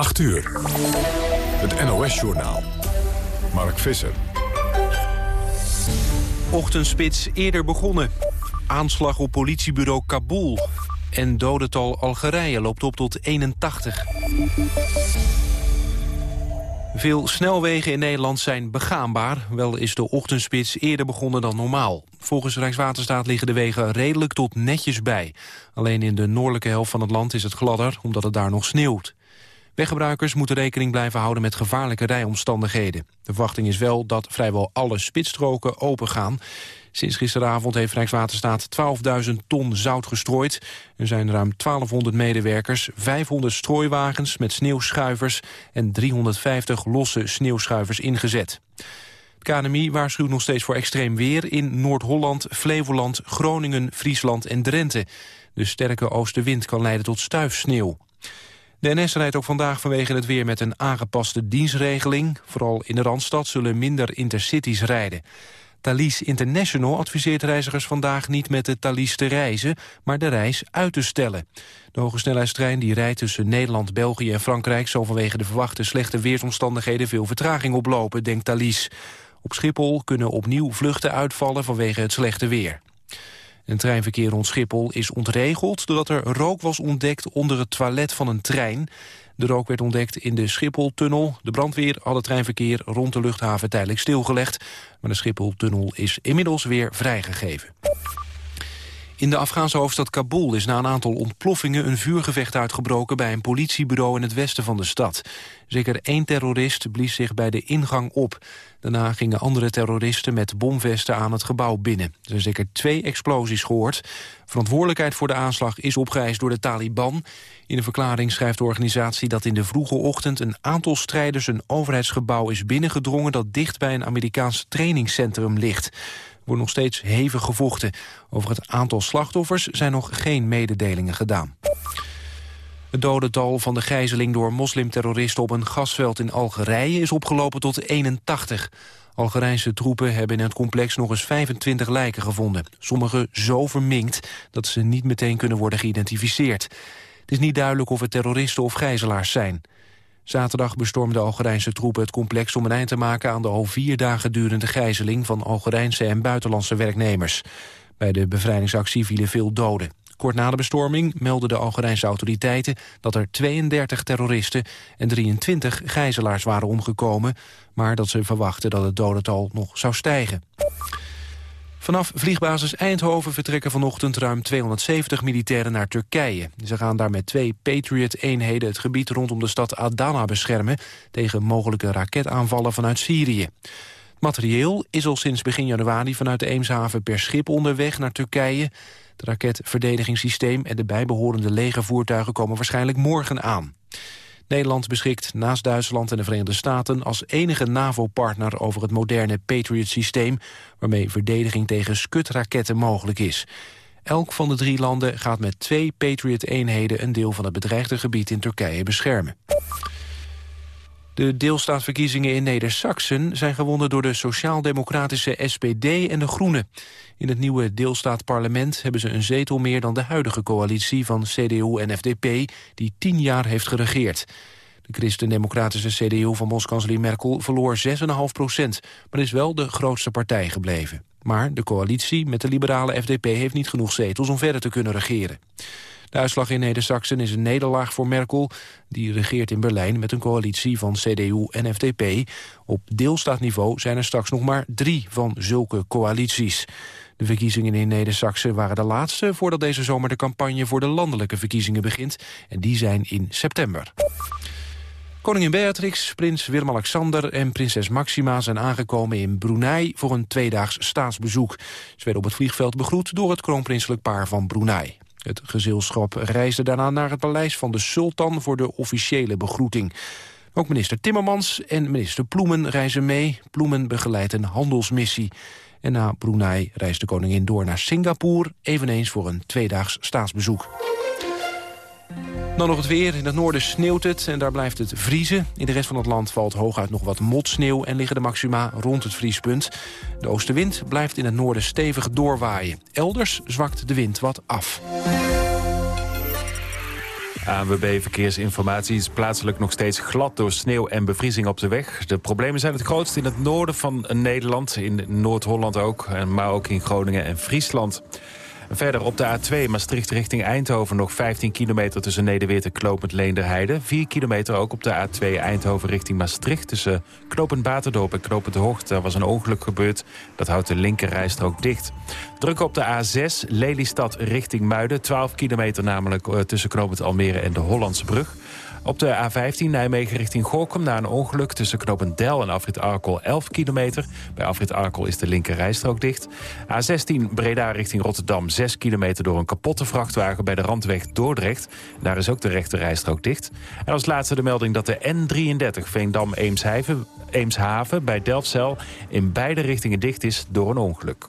8 uur. Het NOS-journaal. Mark Visser. Ochtendspits eerder begonnen. Aanslag op politiebureau Kabul. En dodental Algerije loopt op tot 81. Veel snelwegen in Nederland zijn begaanbaar. Wel is de ochtendspits eerder begonnen dan normaal. Volgens Rijkswaterstaat liggen de wegen redelijk tot netjes bij. Alleen in de noordelijke helft van het land is het gladder, omdat het daar nog sneeuwt. Weggebruikers moeten rekening blijven houden met gevaarlijke rijomstandigheden. De verwachting is wel dat vrijwel alle spitsstroken open gaan. Sinds gisteravond heeft Rijkswaterstaat 12.000 ton zout gestrooid. Er zijn ruim 1200 medewerkers, 500 strooiwagens met sneeuwschuivers... en 350 losse sneeuwschuivers ingezet. Het KNMI waarschuwt nog steeds voor extreem weer in Noord-Holland, Flevoland, Groningen, Friesland en Drenthe. De sterke oostenwind kan leiden tot stuifsneeuw. De NS rijdt ook vandaag vanwege het weer met een aangepaste dienstregeling. Vooral in de Randstad zullen minder intercities rijden. Thalys International adviseert reizigers vandaag niet met de Thalys te reizen, maar de reis uit te stellen. De hogesnelheidstrein die rijdt tussen Nederland, België en Frankrijk zal vanwege de verwachte slechte weersomstandigheden veel vertraging oplopen, denkt Thalys. Op Schiphol kunnen opnieuw vluchten uitvallen vanwege het slechte weer. Een treinverkeer rond Schiphol is ontregeld doordat er rook was ontdekt onder het toilet van een trein. De rook werd ontdekt in de Schipholtunnel. De brandweer had het treinverkeer rond de luchthaven tijdelijk stilgelegd. Maar de Schipholtunnel is inmiddels weer vrijgegeven. In de Afghaanse hoofdstad Kabul is na een aantal ontploffingen een vuurgevecht uitgebroken bij een politiebureau in het westen van de stad. Zeker één terrorist blies zich bij de ingang op. Daarna gingen andere terroristen met bomvesten aan het gebouw binnen. Er zijn zeker twee explosies gehoord. Verantwoordelijkheid voor de aanslag is opgeëist door de Taliban. In een verklaring schrijft de organisatie dat in de vroege ochtend... een aantal strijders een overheidsgebouw is binnengedrongen... dat dicht bij een Amerikaans trainingscentrum ligt wordt nog steeds hevig gevochten. Over het aantal slachtoffers zijn nog geen mededelingen gedaan. Het dodental van de gijzeling door moslimterroristen op een gasveld in Algerije is opgelopen tot 81. Algerijnse troepen hebben in het complex nog eens 25 lijken gevonden. Sommige zo verminkt dat ze niet meteen kunnen worden geïdentificeerd. Het is niet duidelijk of het terroristen of gijzelaars zijn. Zaterdag bestormden Algerijnse troepen het complex om een eind te maken aan de al vier dagen durende gijzeling van Algerijnse en buitenlandse werknemers. Bij de bevrijdingsactie vielen veel doden. Kort na de bestorming meldden de Algerijnse autoriteiten dat er 32 terroristen en 23 gijzelaars waren omgekomen, maar dat ze verwachten dat het dodental nog zou stijgen. Vanaf vliegbasis Eindhoven vertrekken vanochtend ruim 270 militairen naar Turkije. Ze gaan daar met twee Patriot-eenheden het gebied rondom de stad Adana beschermen... tegen mogelijke raketaanvallen vanuit Syrië. Materieel is al sinds begin januari vanuit de Eemshaven per schip onderweg naar Turkije. Het raketverdedigingssysteem en de bijbehorende legervoertuigen komen waarschijnlijk morgen aan. Nederland beschikt naast Duitsland en de Verenigde Staten... als enige NAVO-partner over het moderne Patriot-systeem... waarmee verdediging tegen skutraketten mogelijk is. Elk van de drie landen gaat met twee Patriot-eenheden... een deel van het bedreigde gebied in Turkije beschermen. De deelstaatverkiezingen in Neder-Saxen zijn gewonnen door de sociaal-democratische SPD en de Groenen. In het nieuwe deelstaatparlement hebben ze een zetel meer dan de huidige coalitie van CDU en FDP, die tien jaar heeft geregeerd. De christen-democratische CDU van bondskanselier Merkel verloor 6,5 procent, maar is wel de grootste partij gebleven. Maar de coalitie met de liberale FDP heeft niet genoeg zetels om verder te kunnen regeren. De uitslag in neder is een nederlaag voor Merkel. Die regeert in Berlijn met een coalitie van CDU en FDP. Op deelstaatniveau zijn er straks nog maar drie van zulke coalities. De verkiezingen in neder waren de laatste... voordat deze zomer de campagne voor de landelijke verkiezingen begint. En die zijn in september. Koningin Beatrix, prins Willem-Alexander en prinses Maxima zijn aangekomen in Brunei voor een tweedaags staatsbezoek. Ze werden op het vliegveld begroet door het kroonprinselijk paar van Brunei. Het gezelschap reisde daarna naar het paleis van de sultan voor de officiële begroeting. Ook minister Timmermans en minister Ploemen reizen mee. Ploemen begeleidt een handelsmissie. En na Brunei reist de koningin door naar Singapore... eveneens voor een tweedaags staatsbezoek. Dan nog het weer. In het noorden sneeuwt het en daar blijft het vriezen. In de rest van het land valt hooguit nog wat motsneeuw... en liggen de maxima rond het vriespunt. De oostenwind blijft in het noorden stevig doorwaaien. Elders zwakt de wind wat af. ANWB Verkeersinformatie is plaatselijk nog steeds glad door sneeuw en bevriezing op de weg. De problemen zijn het grootst in het noorden van Nederland, in Noord-Holland ook, maar ook in Groningen en Friesland. Verder op de A2 Maastricht richting Eindhoven nog 15 kilometer tussen Nederweert en Knopend Leenderheide. 4 kilometer ook op de A2 Eindhoven richting Maastricht tussen Knopend Baterdorp en Knopend Hoogte. Daar was een ongeluk gebeurd. Dat houdt de linkerrijstrook dicht. Druk op de A6 Lelystad richting Muiden. 12 kilometer namelijk eh, tussen Knopend Almere en de Hollandse Brug. Op de A15 Nijmegen richting Gorkum na een ongeluk tussen Knopendel en Afrit Arkel 11 kilometer. Bij Afrit Arkel is de linker rijstrook dicht. A16 Breda richting Rotterdam 6 kilometer door een kapotte vrachtwagen bij de randweg Dordrecht. Daar is ook de rechter rijstrook dicht. En als laatste de melding dat de N33 Veendam-Eemshaven Eemshaven bij Delfzijl in beide richtingen dicht is door een ongeluk.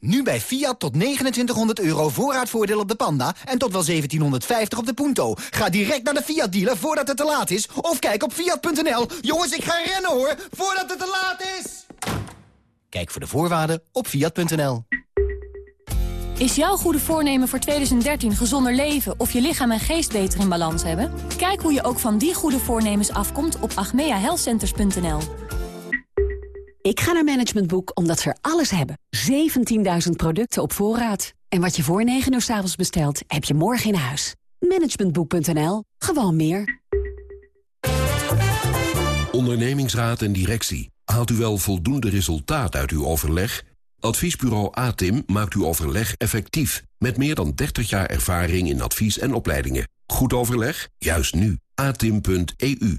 Nu bij Fiat tot 2900 euro voorraadvoordeel op de Panda en tot wel 1750 op de Punto. Ga direct naar de Fiat dealer voordat het te laat is of kijk op fiat.nl. Jongens, ik ga rennen hoor, voordat het te laat is. Kijk voor de voorwaarden op fiat.nl. Is jouw goede voornemen voor 2013 gezonder leven of je lichaam en geest beter in balans hebben? Kijk hoe je ook van die goede voornemens afkomt op agmeahealthcenters.nl. Ik ga naar Management Boek omdat ze er alles hebben. 17.000 producten op voorraad. En wat je voor 9 uur s avonds bestelt, heb je morgen in huis. Managementboek.nl. Gewoon meer. Ondernemingsraad en directie. Haalt u wel voldoende resultaat uit uw overleg? Adviesbureau ATIM maakt uw overleg effectief. Met meer dan 30 jaar ervaring in advies en opleidingen. Goed overleg? Juist nu. atim.eu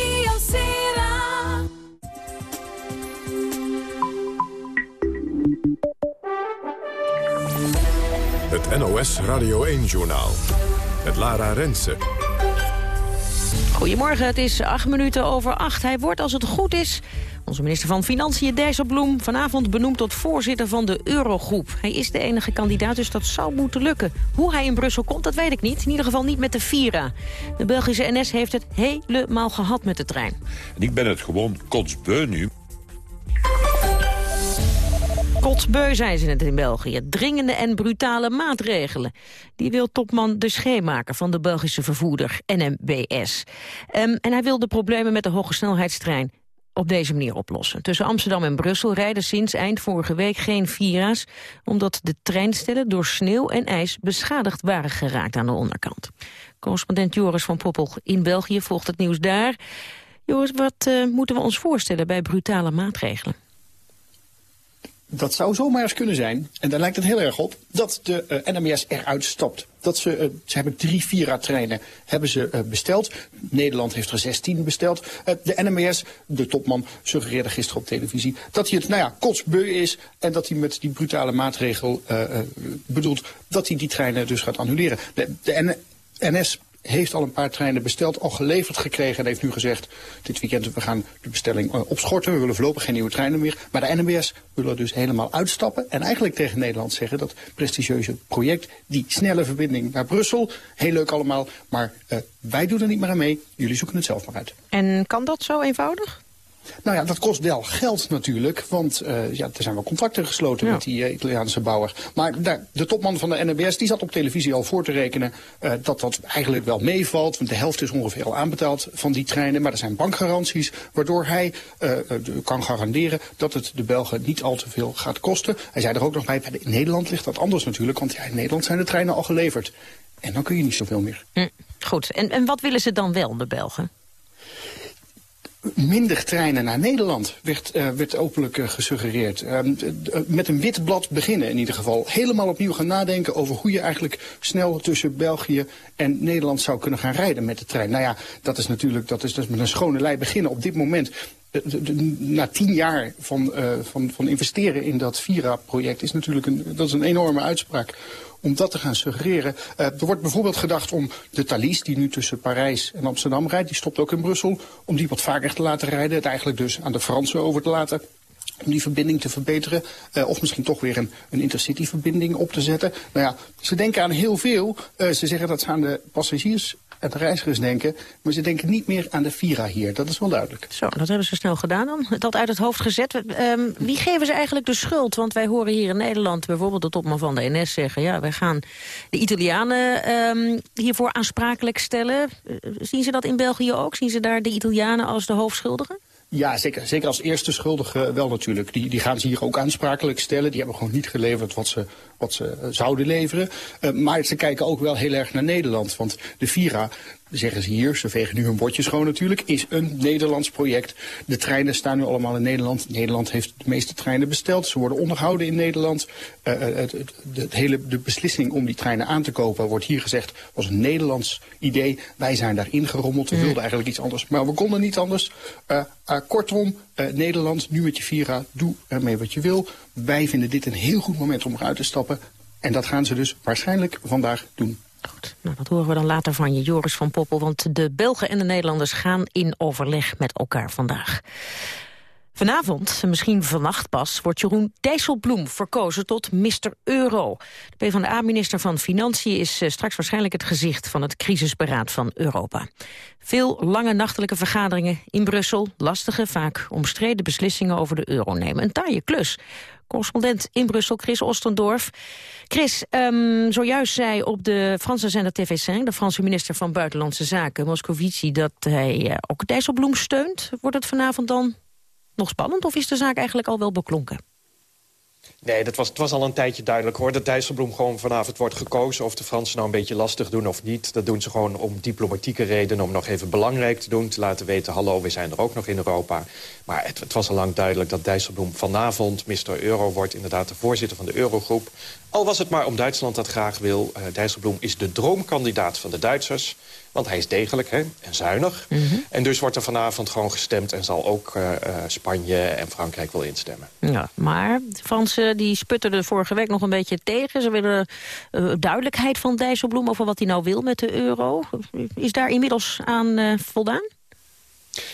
Het NOS Radio 1-journaal. Met Lara Rensen. Goedemorgen, het is acht minuten over acht. Hij wordt, als het goed is, onze minister van Financiën Dijsselbloem... vanavond benoemd tot voorzitter van de Eurogroep. Hij is de enige kandidaat, dus dat zou moeten lukken. Hoe hij in Brussel komt, dat weet ik niet. In ieder geval niet met de Vira. De Belgische NS heeft het helemaal gehad met de trein. ik ben het gewoon kotsbeu nu. Kotsbeu zijn ze het in België. Dringende en brutale maatregelen. Die wil topman De Scheemaker van de Belgische vervoerder NMBS. Um, en hij wil de problemen met de hoge snelheidstrein op deze manier oplossen. Tussen Amsterdam en Brussel rijden sinds eind vorige week geen Vira's... omdat de treinstellen door sneeuw en ijs beschadigd waren geraakt aan de onderkant. Correspondent Joris van Poppel in België volgt het nieuws daar. Joris, wat uh, moeten we ons voorstellen bij brutale maatregelen? Dat zou zomaar eens kunnen zijn, en daar lijkt het heel erg op, dat de eh, NMS eruit stapt. Dat ze, uh, ze hebben drie Vira-treinen hebben ze uh, besteld. Nederland heeft er 16 besteld. de NMS, de topman, suggereerde gisteren op televisie dat hij het, nou ja, kotsbeu is. En dat hij met die brutale maatregel bedoelt dat hij die treinen dus gaat annuleren. De, de NS heeft al een paar treinen besteld, al geleverd gekregen en heeft nu gezegd, dit weekend we gaan de bestelling uh, opschorten, we willen voorlopig geen nieuwe treinen meer. Maar de NMBS willen dus helemaal uitstappen en eigenlijk tegen Nederland zeggen dat prestigieuze project, die snelle verbinding naar Brussel, heel leuk allemaal, maar uh, wij doen er niet meer aan mee, jullie zoeken het zelf maar uit. En kan dat zo eenvoudig? Nou ja, dat kost wel geld natuurlijk, want uh, ja, er zijn wel contracten gesloten met die uh, Italiaanse bouwer. Maar daar, de topman van de NMBS die zat op televisie al voor te rekenen uh, dat dat eigenlijk wel meevalt. Want de helft is ongeveer al aanbetaald van die treinen. Maar er zijn bankgaranties waardoor hij kan garanderen dat het de Belgen niet al te veel gaat kosten. Hij zei er ook nog bij, in Nederland ligt dat anders natuurlijk, want ja, in Nederland zijn de treinen al geleverd. En dan kun je niet zoveel meer. Hm, goed, en, en wat willen ze dan wel, de Belgen? Minder treinen naar Nederland, werd, werd openlijk uh, gesuggereerd. Uh, met een wit blad beginnen in ieder geval. Helemaal opnieuw gaan nadenken over hoe je eigenlijk snel tussen België en Nederland zou kunnen gaan rijden met de trein. Nou ja, dat is natuurlijk dat is, dat met een schone lei beginnen. Op dit moment na tien jaar van, van, van investeren in dat Vira-project is natuurlijk een, dat is een enorme uitspraak om dat te gaan suggereren. Uh, er wordt bijvoorbeeld gedacht om de Thalys, die nu tussen Parijs en Amsterdam rijdt, die stopt ook in Brussel, om die wat vaker te laten rijden. Het eigenlijk dus aan de Fransen over te laten om die verbinding te verbeteren. Uh, of misschien toch weer een, een intercity-verbinding op te zetten. Nou ja, ze denken aan heel veel. Uh, ze zeggen dat ze aan de passagiers de reizigers denken. Maar ze denken niet meer aan de Vira hier. Dat is wel duidelijk. Zo, dat hebben ze snel gedaan dan. Dat uit het hoofd gezet. Um, wie geven ze eigenlijk de schuld? Want wij horen hier in Nederland bijvoorbeeld de topman van de NS zeggen... ja, wij gaan de Italianen um, hiervoor aansprakelijk stellen. Uh, zien ze dat in België ook? Zien ze daar de Italianen als de hoofdschuldigen? Ja, zeker. Zeker als eerste schuldige wel natuurlijk. Die, die gaan ze hier ook aansprakelijk stellen. Die hebben gewoon niet geleverd wat ze, wat ze zouden leveren. Uh, maar ze kijken ook wel heel erg naar Nederland. Want de Vira zeggen ze hier, ze vegen nu hun bordje schoon natuurlijk, is een Nederlands project. De treinen staan nu allemaal in Nederland. Nederland heeft de meeste treinen besteld. Ze worden onderhouden in Nederland. Uh, het, het, het, hele, de beslissing om die treinen aan te kopen, wordt hier gezegd, was een Nederlands idee. Wij zijn daarin gerommeld. We wilden eigenlijk iets anders, maar we konden niet anders. Uh, uh, kortom, Nederland, nu met je Vira, doe ermee wat je wil. Wij vinden dit een heel goed moment om eruit te stappen. En dat gaan ze dus waarschijnlijk vandaag doen. Goed, nou, dat horen we dan later van je, Joris van Poppel. Want de Belgen en de Nederlanders gaan in overleg met elkaar vandaag. Vanavond, misschien vannacht pas, wordt Jeroen Dijsselbloem verkozen tot Mr. Euro. De PvdA-minister van Financiën is straks waarschijnlijk het gezicht van het crisisberaad van Europa. Veel lange nachtelijke vergaderingen in Brussel, lastige, vaak omstreden beslissingen over de euro nemen. Een taaie klus. Correspondent in Brussel, Chris Ostendorf. Chris, um, zojuist zei op de Franse zender TV5... de Franse minister van Buitenlandse Zaken, Moscovici... dat hij uh, ook Dijsselbloem steunt. Wordt het vanavond dan nog spannend of is de zaak eigenlijk al wel beklonken? Nee, dat was, het was al een tijdje duidelijk hoor. Dat Dijsselbloem gewoon vanavond wordt gekozen. Of de Fransen nou een beetje lastig doen of niet. Dat doen ze gewoon om diplomatieke redenen. Om nog even belangrijk te doen. Te laten weten, hallo, we zijn er ook nog in Europa. Maar het, het was al lang duidelijk dat Dijsselbloem vanavond... Mr. Euro wordt inderdaad de voorzitter van de Eurogroep. Al was het maar om Duitsland dat graag wil. Uh, Dijsselbloem is de droomkandidaat van de Duitsers. Want hij is degelijk hè, en zuinig. Mm -hmm. En dus wordt er vanavond gewoon gestemd... en zal ook uh, uh, Spanje en Frankrijk wel instemmen. Ja, maar de Fransen die sputterden vorige week nog een beetje tegen. Ze willen uh, duidelijkheid van Dijsselbloem over wat hij nou wil met de euro. Is daar inmiddels aan voldaan?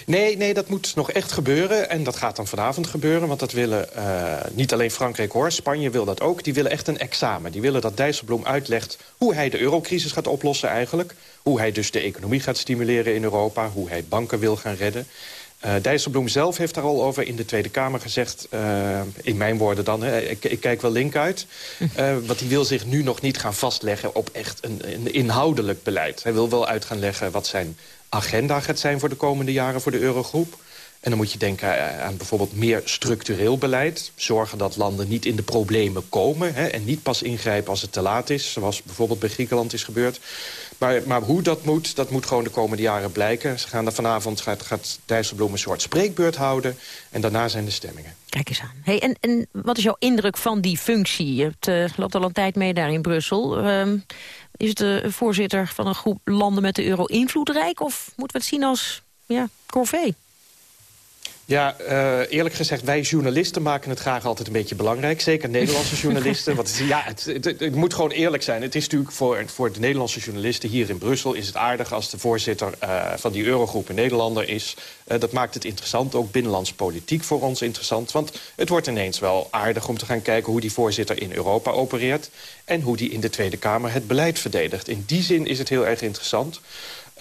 Nee, nee, dat moet nog echt gebeuren. En dat gaat dan vanavond gebeuren. Want dat willen uh, niet alleen Frankrijk hoor. Spanje wil dat ook. Die willen echt een examen. Die willen dat Dijsselbloem uitlegt hoe hij de eurocrisis gaat oplossen eigenlijk. Hoe hij dus de economie gaat stimuleren in Europa. Hoe hij banken wil gaan redden. Uh, Dijsselbloem zelf heeft daar al over in de Tweede Kamer gezegd... Uh, in mijn woorden dan, hè, ik, ik, kijk wel link uit... Uh, want hij wil zich nu nog niet gaan vastleggen op echt een, een inhoudelijk beleid. Hij wil wel uit gaan leggen wat zijn agenda gaat zijn voor de komende jaren voor de eurogroep. En dan moet je denken aan bijvoorbeeld meer structureel beleid. Zorgen dat landen niet in de problemen komen... Hè, en niet pas ingrijpen als het te laat is. Zoals bijvoorbeeld bij Griekenland is gebeurd. Maar, maar hoe dat moet, dat moet gewoon de komende jaren blijken. Ze gaan er vanavond, gaat, gaat Dijsselbloem een soort spreekbeurt houden. En daarna zijn de stemmingen. Kijk eens aan. Hey, en, en wat is jouw indruk van die functie? Je hebt, uh, loopt al een tijd mee daar in Brussel. Um, is de voorzitter van een groep landen met de euro invloedrijk? Of moeten we het zien als ja, corvée? Ja, uh, eerlijk gezegd, wij journalisten maken het graag altijd een beetje belangrijk. Zeker Nederlandse journalisten. Want ja, het, het, het, moet gewoon eerlijk zijn. Het is natuurlijk voor, voor de Nederlandse journalisten hier in Brussel... is het aardig als de voorzitter uh, van die eurogroep een Nederlander is. Uh, dat maakt het interessant, ook binnenlands politiek voor ons interessant. Want het wordt ineens wel aardig om te gaan kijken... hoe die voorzitter in Europa opereert... en hoe die in de Tweede Kamer het beleid verdedigt. In die zin is het heel erg interessant...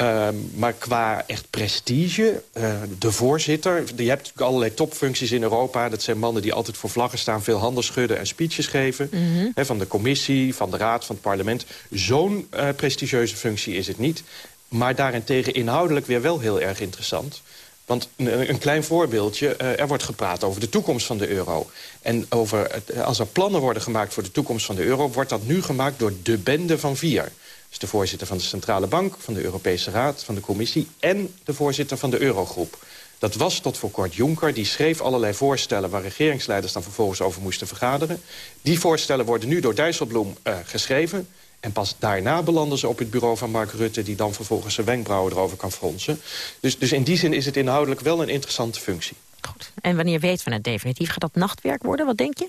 Uh, maar qua echt prestige, uh, de voorzitter... je hebt natuurlijk allerlei topfuncties in Europa. Dat zijn mannen die altijd voor vlaggen staan... veel handen schudden en speeches geven. Mm -hmm. He, van de commissie, van de raad, van het parlement. Zo'n uh, prestigieuze functie is het niet. Maar daarentegen inhoudelijk weer wel heel erg interessant. Want een, een klein voorbeeldje, er wordt gepraat over de toekomst van de euro. En over, als er plannen worden gemaakt voor de toekomst van de euro... wordt dat nu gemaakt door de bende van vier de voorzitter van de Centrale Bank, van de Europese Raad, van de Commissie... en de voorzitter van de Eurogroep. Dat was tot voor kort Juncker. Die schreef allerlei voorstellen waar regeringsleiders dan vervolgens over moesten vergaderen. Die voorstellen worden nu door Dijsselbloem uh, geschreven. En pas daarna belanden ze op het bureau van Mark Rutte... die dan vervolgens zijn wenkbrauwen erover kan fronsen. Dus, dus in die zin is het inhoudelijk wel een interessante functie. Goed. En wanneer weten we het definitief? Gaat dat nachtwerk worden? Wat denk je?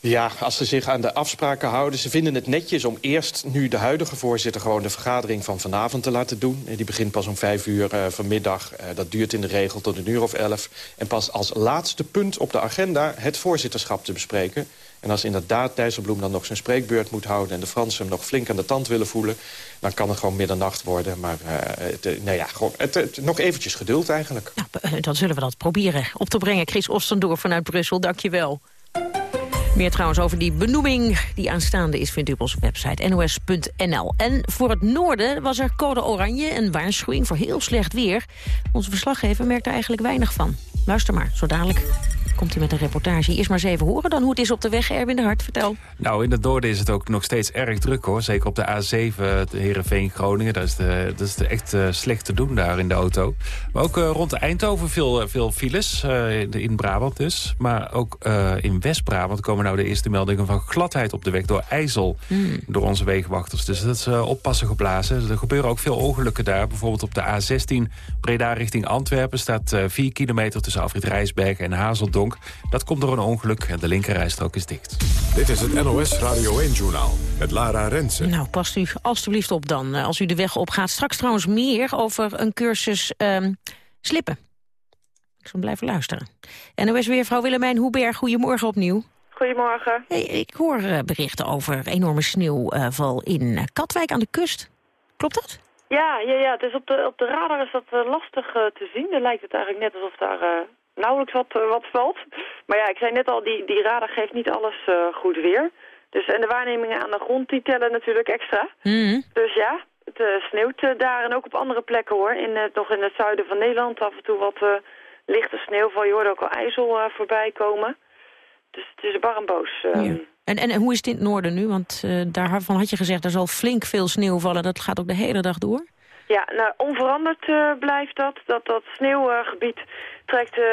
Ja, als ze zich aan de afspraken houden. Ze vinden het netjes om eerst nu de huidige voorzitter... gewoon de vergadering van vanavond te laten doen. Die begint pas om vijf uur uh, vanmiddag. Uh, dat duurt in de regel tot een uur of elf. En pas als laatste punt op de agenda het voorzitterschap te bespreken. En als inderdaad Dijsselbloem dan nog zijn spreekbeurt moet houden... en de Fransen hem nog flink aan de tand willen voelen... dan kan het gewoon middernacht worden. Maar uh, het, nou ja, gewoon, het, nog eventjes geduld eigenlijk. Nou, dan zullen we dat proberen op te brengen. Chris Ostendoor vanuit Brussel, dank je wel. Meer trouwens over die benoeming die aanstaande is... vindt u op onze website nos.nl. En voor het noorden was er code oranje, een waarschuwing voor heel slecht weer. Onze verslaggever merkt daar eigenlijk weinig van. Luister maar, zo dadelijk komt hij met een reportage. Eerst maar eens even horen dan hoe het is op de weg. Erwin de Hart, vertel. Nou, in het noorden is het ook nog steeds erg druk hoor. Zeker op de A7, Heerenveen-Groningen. Dat is, de, dat is de echt uh, slecht te doen daar in de auto. Maar ook uh, rond Eindhoven veel, veel files. Uh, in Brabant dus. Maar ook in West-Brabant komen nou de eerste meldingen van gladheid op de weg door IJssel. Mm. Door onze wegenwachters. Dus dat is oppassen geblazen. Er gebeuren ook veel ongelukken daar. Bijvoorbeeld op de A16 Breda richting Antwerpen staat 4 kilometer tussen Afrit Rijsbergen en Hazeldonk. Dat komt door een ongeluk en de linkerrijstrook is dicht. Dit is het NOS Radio 1-journaal met Lara Rensen. Nou, past u alstublieft op dan, eh, als u de weg opgaat. Straks trouwens meer over een cursus um, slippen. Ik zal blijven luisteren. NOS-weervrouw Willemijn Hoeberg, goedemorgen opnieuw. Goedemorgen. Hey, ik hoor uh, berichten over enorme sneeuwval in uh, Katwijk aan de kust. Klopt dat? Ja, ja, ja. Dus op de, op de radar is dat lastig te zien. Dan lijkt het eigenlijk net alsof daar nauwelijks wat, eh, wat valt. Maar ja, ik zei net al, die, die radar geeft niet alles uh, goed weer. Dus, en de waarnemingen aan de grond, die tellen natuurlijk extra. Mm. Dus ja, het uh, sneeuwt daar en ook op andere plekken hoor. In, uh, nog in het zuiden van Nederland af en toe wat lichte sneeuwval. Je hoorde ook al IJssel voorbij komen. Dus het is bar en boos. Ja. En, en, en hoe is het in het noorden nu? Want daarvan had je gezegd, er zal flink veel sneeuw vallen. Dat gaat ook de hele dag door? Ja, nou, onveranderd blijft dat. Dat, dat sneeuwgebied trekt uh,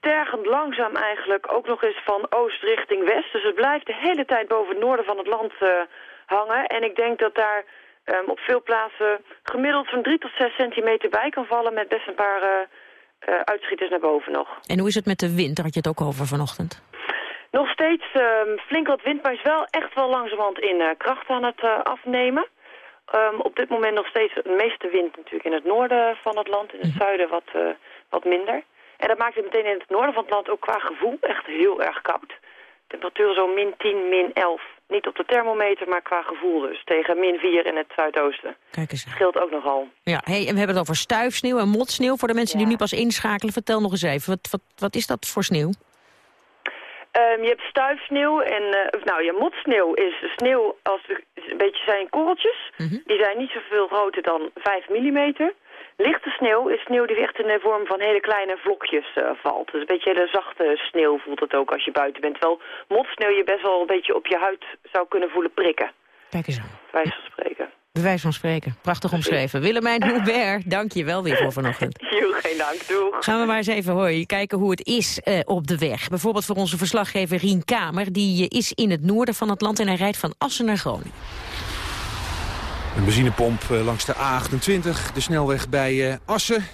tergend langzaam eigenlijk ook nog eens van oost richting west. Dus het blijft de hele tijd boven het noorden van het land uh, hangen. En ik denk dat daar um, op veel plaatsen gemiddeld van 3 tot 6 centimeter bij kan vallen... met best een paar uh, uitschieters naar boven nog. En hoe is het met de wind? Daar had je het ook over vanochtend. Nog steeds um, flink wat wind, maar is wel echt wel langzamerhand in kracht aan het afnemen. Um, op dit moment nog steeds de meeste wind natuurlijk in het noorden van het land. In het mhm. zuiden wat wat minder. En dat maakt het meteen in het noorden van het land ook qua gevoel echt heel erg koud. Temperatuur zo min 10, min 11. Niet op de thermometer, maar qua gevoel dus. Tegen min 4 in het zuidoosten. Kijk eens. Scheelt ook nogal. Ja, hey, en we hebben het over stuifsneeuw en motsneeuw. Voor de mensen die nu pas inschakelen, vertel nog eens even. Wat, wat, wat is dat voor sneeuw? Um, je hebt stuifsneeuw en, uh, nou ja, motsneeuw is sneeuw als de, een beetje zijn korreltjes. Mm -hmm. Die zijn niet zoveel groter dan 5 millimeter. Lichte sneeuw is sneeuw die echt in de vorm van hele kleine vlokjes uh, valt. Dus een beetje hele zachte sneeuw voelt het ook als je buiten bent. Terwijl motsneeuw je best wel een beetje op je huid zou kunnen voelen prikken. Kijk eens aan. Wijs van spreken. Bewijs van spreken. Prachtig omschreven. Willemijn Hubert, dank je wel weer voor vanochtend. Jo, geen dank. Doeg. Gaan we maar eens even hoor, kijken hoe het is uh, op de weg. Bijvoorbeeld voor onze verslaggever Rien Kamer. Die uh, is in het noorden van het land en hij rijdt van Assen naar Groningen. Een benzinepomp eh, langs de A28, de snelweg bij uh, Assen.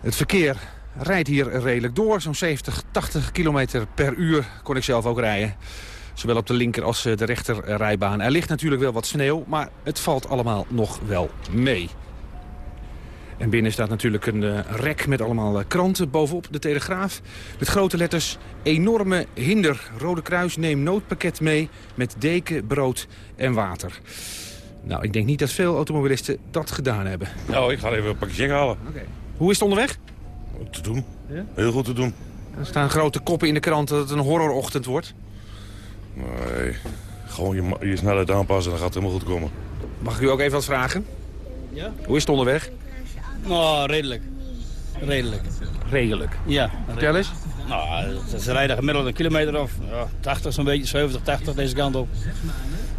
Het verkeer rijdt hier redelijk door. Zo'n 70, 80 kilometer per uur kon ik zelf ook rijden. Zowel op de linker als eh, de rechter rijbaan. Er ligt natuurlijk wel wat sneeuw, maar het valt allemaal nog wel mee. En binnen staat natuurlijk een rek met allemaal kranten bovenop de Telegraaf. Met grote letters enorme hinder. Rode Kruis neemt noodpakket mee met deken, brood en water. Nou, ik denk niet dat veel automobilisten dat gedaan hebben. Nou, ik ga even een pakje halen. Okay. Hoe is het onderweg? Te doen. Ja? Heel goed te doen. Er staan grote koppen in de krant dat het een horrorochtend wordt. Nee, gewoon je, je snelheid aanpassen, dan gaat het helemaal goed komen. Mag ik u ook even wat vragen? Ja? Hoe is het onderweg? Nou, redelijk. Redelijk. Redelijk? Ja. Vertel eens. Nou, ze rijden gemiddeld een kilometer of ja, 80 zo'n beetje, 70, 80 deze kant op.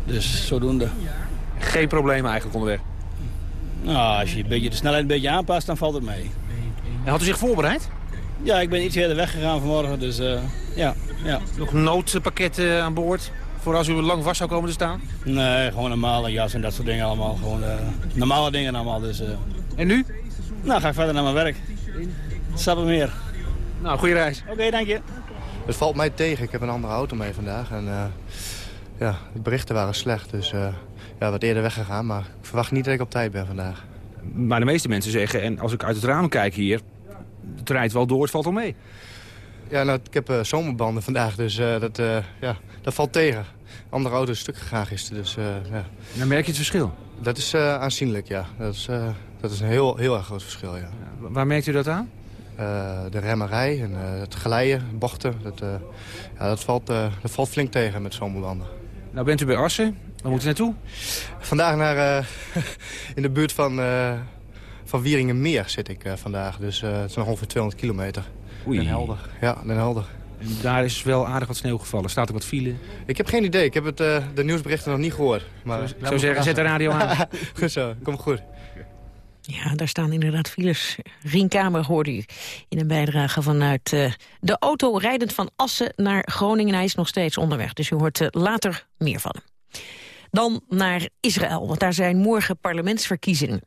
Dus zodoende. Geen problemen eigenlijk onderweg? Nou, als je een beetje de snelheid een beetje aanpast, dan valt het mee. En had u zich voorbereid? Ja, ik ben iets eerder weggegaan vanmorgen, dus uh, ja, ja. Nog noodpakketten aan boord? Voor als u lang vast zou komen te staan? Nee, gewoon normale jas en dat soort dingen allemaal. Gewoon uh, normale dingen allemaal. Dus, uh... En nu? Nou, ga ik verder naar mijn werk. meer. Nou, goede reis. Oké, dank je. Het valt mij tegen. Ik heb een andere auto mee vandaag. En uh, ja, de berichten waren slecht. Dus ja, wat eerder weggegaan. Maar ik verwacht niet dat ik op tijd ben vandaag. Maar de meeste mensen zeggen, en als ik uit het raam kijk hier... het rijdt wel door, het valt al mee. Ja, nou, ik heb zomerbanden vandaag, dus dat, ja, dat valt tegen andere auto is stuk gegaan gisteren. Dus, ja. Dan merk je het verschil? Dat is aanzienlijk, ja. Dat is, dat is een heel, heel erg groot verschil, ja. ja waar merkt u dat aan? de remmerij en het glijden, bochten. Dat, ja, dat, valt, dat valt flink tegen met zomerbanden. Nou bent u bij Assen. Waar moet u naartoe? Vandaag naar, in de buurt van, van Wieringenmeer zit ik vandaag. Dus het is nog ongeveer 200 kilometer. Oei. Den Helder. Ja, Den Helder. En daar is wel aardig wat sneeuw gevallen. Staat er wat file? Ik heb geen idee. Ik heb het, uh, de nieuwsberichten nog niet gehoord. Maar, Zo zeggen, zet de radio aan. goed zo, kom goed. Ja, daar staan inderdaad files. Rien Kamer hoorde u in een bijdrage vanuit uh, de auto rijdend van Assen naar Groningen. Hij is nog steeds onderweg, dus u hoort uh, later meer van hem. Dan naar Israël, want daar zijn morgen parlementsverkiezingen.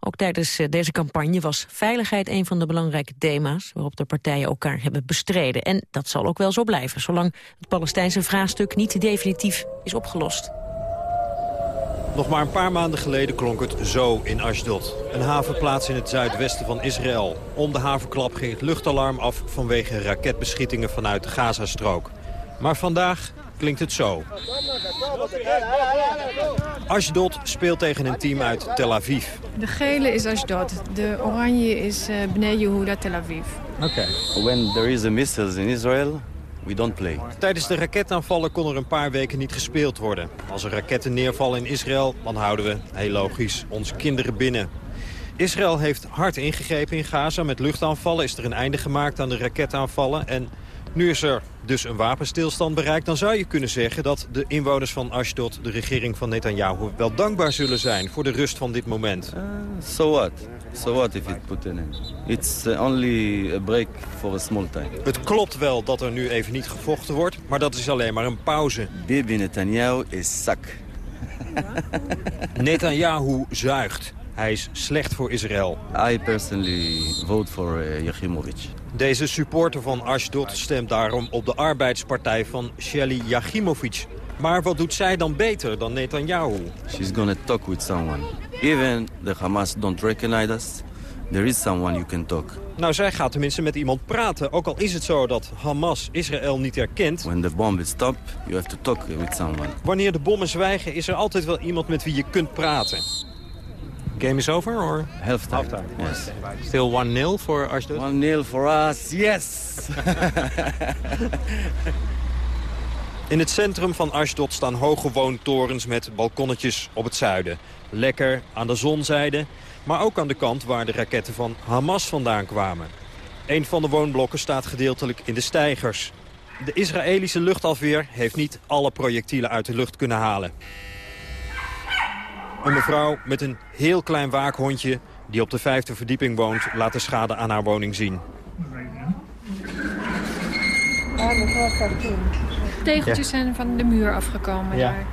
Ook tijdens eh, deze campagne was veiligheid een van de belangrijke thema's... waarop de partijen elkaar hebben bestreden. En dat zal ook wel zo blijven, zolang het Palestijnse vraagstuk niet definitief is opgelost. Nog maar een paar maanden geleden klonk het zo in Ashdod. Een havenplaats in het zuidwesten van Israël. Om de havenklap ging het luchtalarm af vanwege raketbeschietingen vanuit de Gazastrook. Maar vandaag klinkt het zo. Ashdod speelt tegen een team uit Tel Aviv. De gele is Ashdod, de oranje is uh, Bnei Yehuda Tel Aviv. Oké. Okay. When there is a missiles in Israel, we don't play. Tijdens de raketaanvallen kon er een paar weken niet gespeeld worden. Als er raketten neervallen in Israël, dan houden we, heel logisch, onze kinderen binnen. Israël heeft hard ingegrepen in Gaza. Met luchtaanvallen is er een einde gemaakt aan de raketaanvallen. En nu is er dus een wapenstilstand bereikt. Dan zou je kunnen zeggen dat de inwoners van Ashdod... de regering van Netanyahu wel dankbaar zullen zijn voor de rust van dit moment. Uh, so what? So what if it put an end? It's uh, only a break for a small time. Het klopt wel dat er nu even niet gevochten wordt, maar dat is alleen maar een pauze. Bibi Netanyahu is zak. Netanyahu zuigt. Hij is slecht voor Israël. I personally vote for uh, Yachimovic. Deze supporter van Ashdod stemt daarom op de arbeidspartij van Shelly Yachimovic. Maar wat doet zij dan beter dan Netanyahu? She's gonna talk with someone. Even the Hamas don't recognize us. There is someone you can talk. Nou, zij gaat tenminste met iemand praten. Ook al is het zo dat Hamas Israël niet erkent. When the bomb is stop, you have to talk with someone. Wanneer de bommen zwijgen, is er altijd wel iemand met wie je kunt praten. Game is over, or? Halftime. Halftime. Yes. Still 1-0 for Ashdod? 1-0 for us, yes! In het centrum van Ashdod staan hoge woontorens met balkonnetjes op het zuiden. Lekker aan de zonzijde, maar ook aan de kant waar de raketten van Hamas vandaan kwamen. Een van de woonblokken staat gedeeltelijk in de stijgers. De Israëlische luchtafweer heeft niet alle projectielen uit de lucht kunnen halen. Een mevrouw met een heel klein waakhondje die op de vijfde verdieping woont... laat de schade aan haar woning zien. Tegeltjes zijn van de muur afgekomen ja. daar.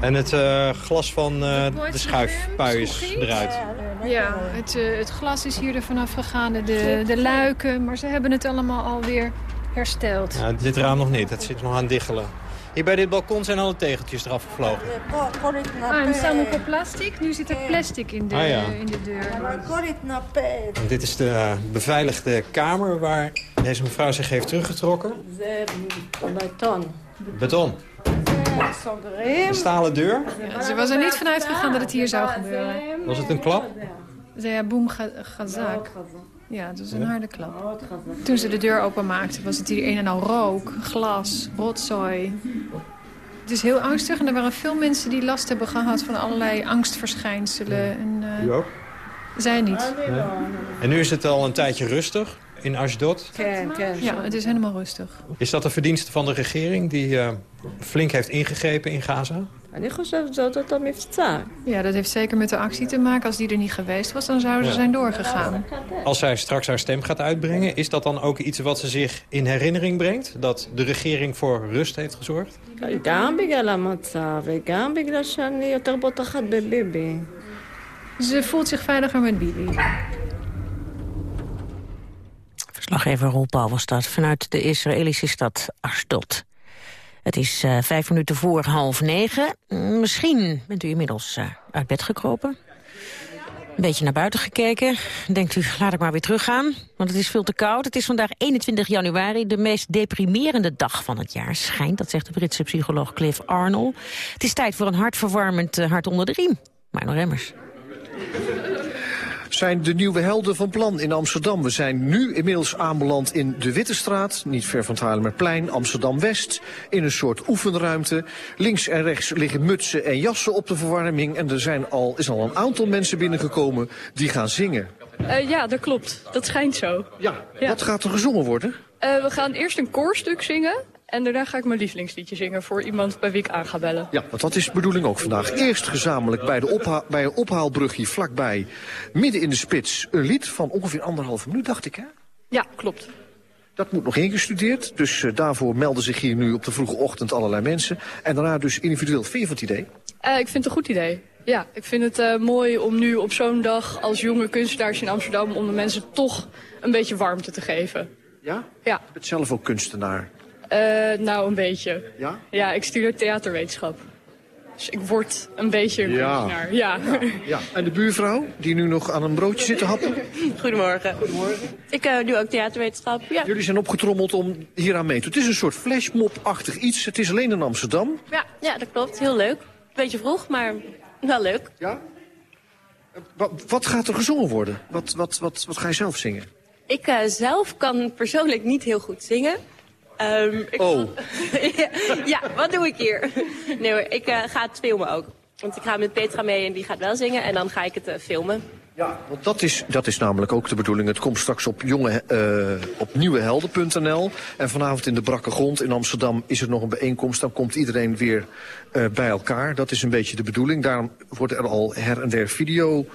En het uh, glas van uh, de schuifpui is eruit. Ja, het, uh, het, glas is hier ervan afgegaan, de, de luiken. Maar ze hebben het allemaal alweer hersteld. Ja, dit raam nog niet, het zit nog aan het diggelen. Hier bij dit balkon zijn alle tegeltjes eraf gevlogen. Ah, en staan op plastic. Nu zit er plastic in de, ah, ja. in de deur. En dit is de beveiligde kamer waar deze mevrouw zich heeft teruggetrokken. Beton. Beton. Een stalen deur. Ja, ze was er niet vanuit gegaan dat het hier zou gebeuren. Was het een klap? Ze ja, boem gazak. Ja, het was een harde klap. Toen ze de deur openmaakte was het hier een en al rook, glas, rotzooi. Het is heel angstig en er waren veel mensen die last hebben gehad van allerlei angstverschijnselen. En, uh, U ook? Zij niet. Nee. En nu is het al een tijdje rustig in Ashdod? Ja, het is helemaal rustig. Is dat de verdienste van de regering die uh, flink heeft ingegrepen in Gaza? אני חושבת זאת אותו מבצע. Ja, dat heeft zeker met de actie te maken. Als die er niet geweest was, dan zouden ze Ja. zijn doorgegaan. Als zij straks haar stem gaat uitbrengen... is dat dan ook iets wat ze zich in herinnering brengt? Dat de regering voor rust heeft gezorgd? גם בגלל המצב וגם בגלל שאני יותר בוטחת בביבי. Ze voelt zich veiliger met Bibi. Verslaggever Roel Pauw was dat vanuit de Israëlische stad Ashdod. Het is eh, vijf minuten voor half negen. Mm, Misschien bent u inmiddels eh, uit bed gekropen. Een beetje naar buiten gekeken. Denkt u, laat ik maar weer teruggaan, want het is veel te koud. Het is vandaag 21 januari, de meest deprimerende dag van het jaar. Schijnt, dat zegt de Britse psycholoog Cliff Arnold. Het is tijd voor een hartverwarmend eh, hart onder de riem. Mino Remmers. Zijn de nieuwe helden van plan in Amsterdam. We zijn nu inmiddels aanbeland in de Witte Straat, niet ver van het Haarlemmerplein, Amsterdam-West, in een soort oefenruimte. Links en rechts liggen mutsen en jassen op de verwarming en er zijn al, is al een aantal mensen binnengekomen die gaan zingen. Eh, ja, dat klopt. Dat schijnt zo. Ja, Wat gaat er gezongen worden? Eh, we gaan eerst een koorstuk zingen. En daarna ga ik mijn lievelingsliedje zingen voor iemand bij wie ik aan ga bellen. Ja, want dat is de bedoeling ook vandaag. Eerst gezamenlijk bij, de opha bij een ophaalbrug hier vlakbij, midden in de spits, een lied van ongeveer anderhalve minuut, dacht ik hè? Ja, klopt. Dat moet nog ingestudeerd, dus eh, daarvoor melden zich hier nu op de vroege ochtend allerlei mensen. En daarna dus individueel. Vind je van het idee? Eh, ik vind het een goed idee. Ja, ik vind het eh, mooi om nu op zo'n dag als jonge kunstenaars in Amsterdam... om de mensen toch een beetje warmte te geven. Ja? Ja. Je bent zelf ook kunstenaar. Eh, nou, een beetje. Ja? Ja, ik studeer theaterwetenschap. Dus ik word een beetje een Ja. kunstenaar. Ja. Ja. En de buurvrouw, die nu nog aan een broodje zit te happen? Goedemorgen. Ik eh, doe ook theaterwetenschap. Ja. Jullie zijn opgetrommeld om hier aan mee te doen. Het is een soort flashmob-achtig iets. Het is alleen in Amsterdam. Ja, ja, dat klopt. Heel leuk. Beetje vroeg, maar wel leuk. Ja? Wat, wat gaat er gezongen worden? Wat, wat, wat, wat ga je zelf zingen? Ik eh, zelf kan persoonlijk niet heel goed zingen. Ehm, ik Oh. ja, wat doe ik hier? Nee hoor, ik eh, ga het filmen ook. Want ik ga met Petra mee en die gaat wel zingen. En dan ga ik het eh, filmen. Ja, want dat is, dat is namelijk ook de bedoeling. Het komt straks op, jonge, eh, op nieuwehelden.nl. En vanavond in de Brakke Grond in Amsterdam is er nog een bijeenkomst. Dan komt iedereen weer bij elkaar. Dat is een beetje de bedoeling. Daarom wordt er al her en der video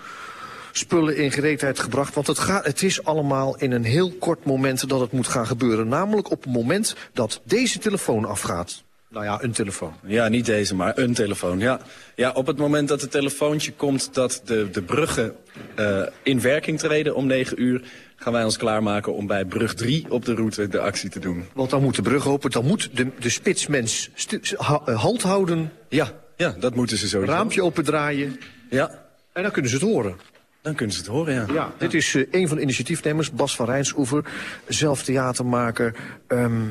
spullen in gereedheid gebracht. Want het, gaat, het is allemaal in een heel kort moment dat het moet gaan gebeuren. Namelijk op het moment dat deze telefoon afgaat. Nou ja, een telefoon. Ja, niet deze, maar een telefoon. Ja, ja op het moment dat het telefoontje komt dat de, de bruggen eh, in werking treden om 9 uur... gaan wij ons klaarmaken om bij brug 3 op de route de actie te doen. Want dan moet de brug open, dan moet de, de spitsmens ha- eh, halt houden. Ja, ja, dat moeten ze sowieso. Raampje opendraaien. Ja. En dan kunnen ze het horen. Dan kunnen ze het horen, ja. Ja, dit is eh, een van de initiatiefnemers, Bas van Rijnsoever, zelf theatermaker. Ehm,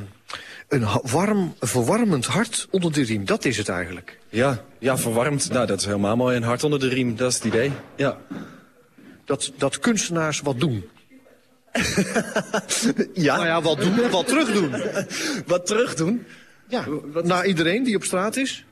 een warm, verwarmend hart onder de riem, dat is het eigenlijk. Ja, ja, verwarmd. Nou, dat is helemaal mooi. Een hart onder de riem, dat is het idee. Ja. Dat, dat kunstenaars wat doen. ja. Nou ja, wat doen, wat terug doen. Wat terug doen? Ja, naar iedereen die op straat is.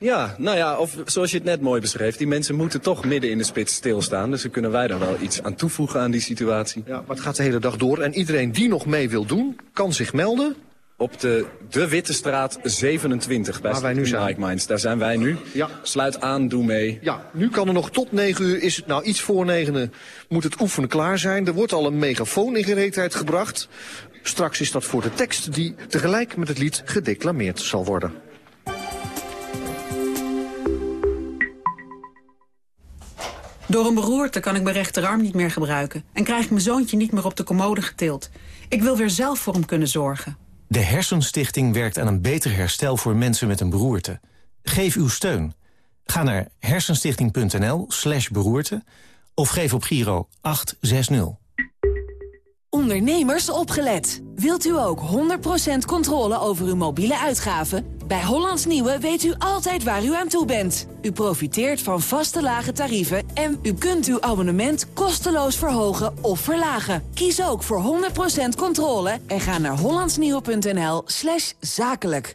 Ja, nou ja, of zoals je het net mooi beschreef... die mensen moeten toch midden in de spits stilstaan. Dus dan kunnen wij daar wel iets aan toevoegen aan die situatie. Ja, maar het gaat de hele dag door. En iedereen die nog mee wil doen, kan zich melden. Op de, de Witte Straat 27 bij Waar wij nu zijn. Minds. Daar zijn wij nu. Ja. Sluit aan, doe mee. Ja, nu kan er nog tot 9 uur, is het nou iets voor 9 moet het oefenen klaar zijn. Er wordt al een megafoon in gereedheid gebracht. Straks is dat voor de tekst die tegelijk met het lied gedeclameerd zal worden. Door een beroerte kan ik mijn rechterarm niet meer gebruiken... en krijg ik mijn zoontje niet meer op de commode getild. Ik wil weer zelf voor hem kunnen zorgen. De Hersenstichting werkt aan een beter herstel voor mensen met een beroerte. Geef uw steun. Ga naar hersenstichting.nl slash beroerte... of geef op Giro 860. Ondernemers opgelet. Wilt u ook 100% controle over uw mobiele uitgaven? Bij Hollands Nieuwe weet u altijd waar u aan toe bent. U profiteert van vaste lage tarieven en u kunt uw abonnement kosteloos verhogen of verlagen. Kies ook voor 100% controle en ga naar hollandsnieuwe.nl slash zakelijk.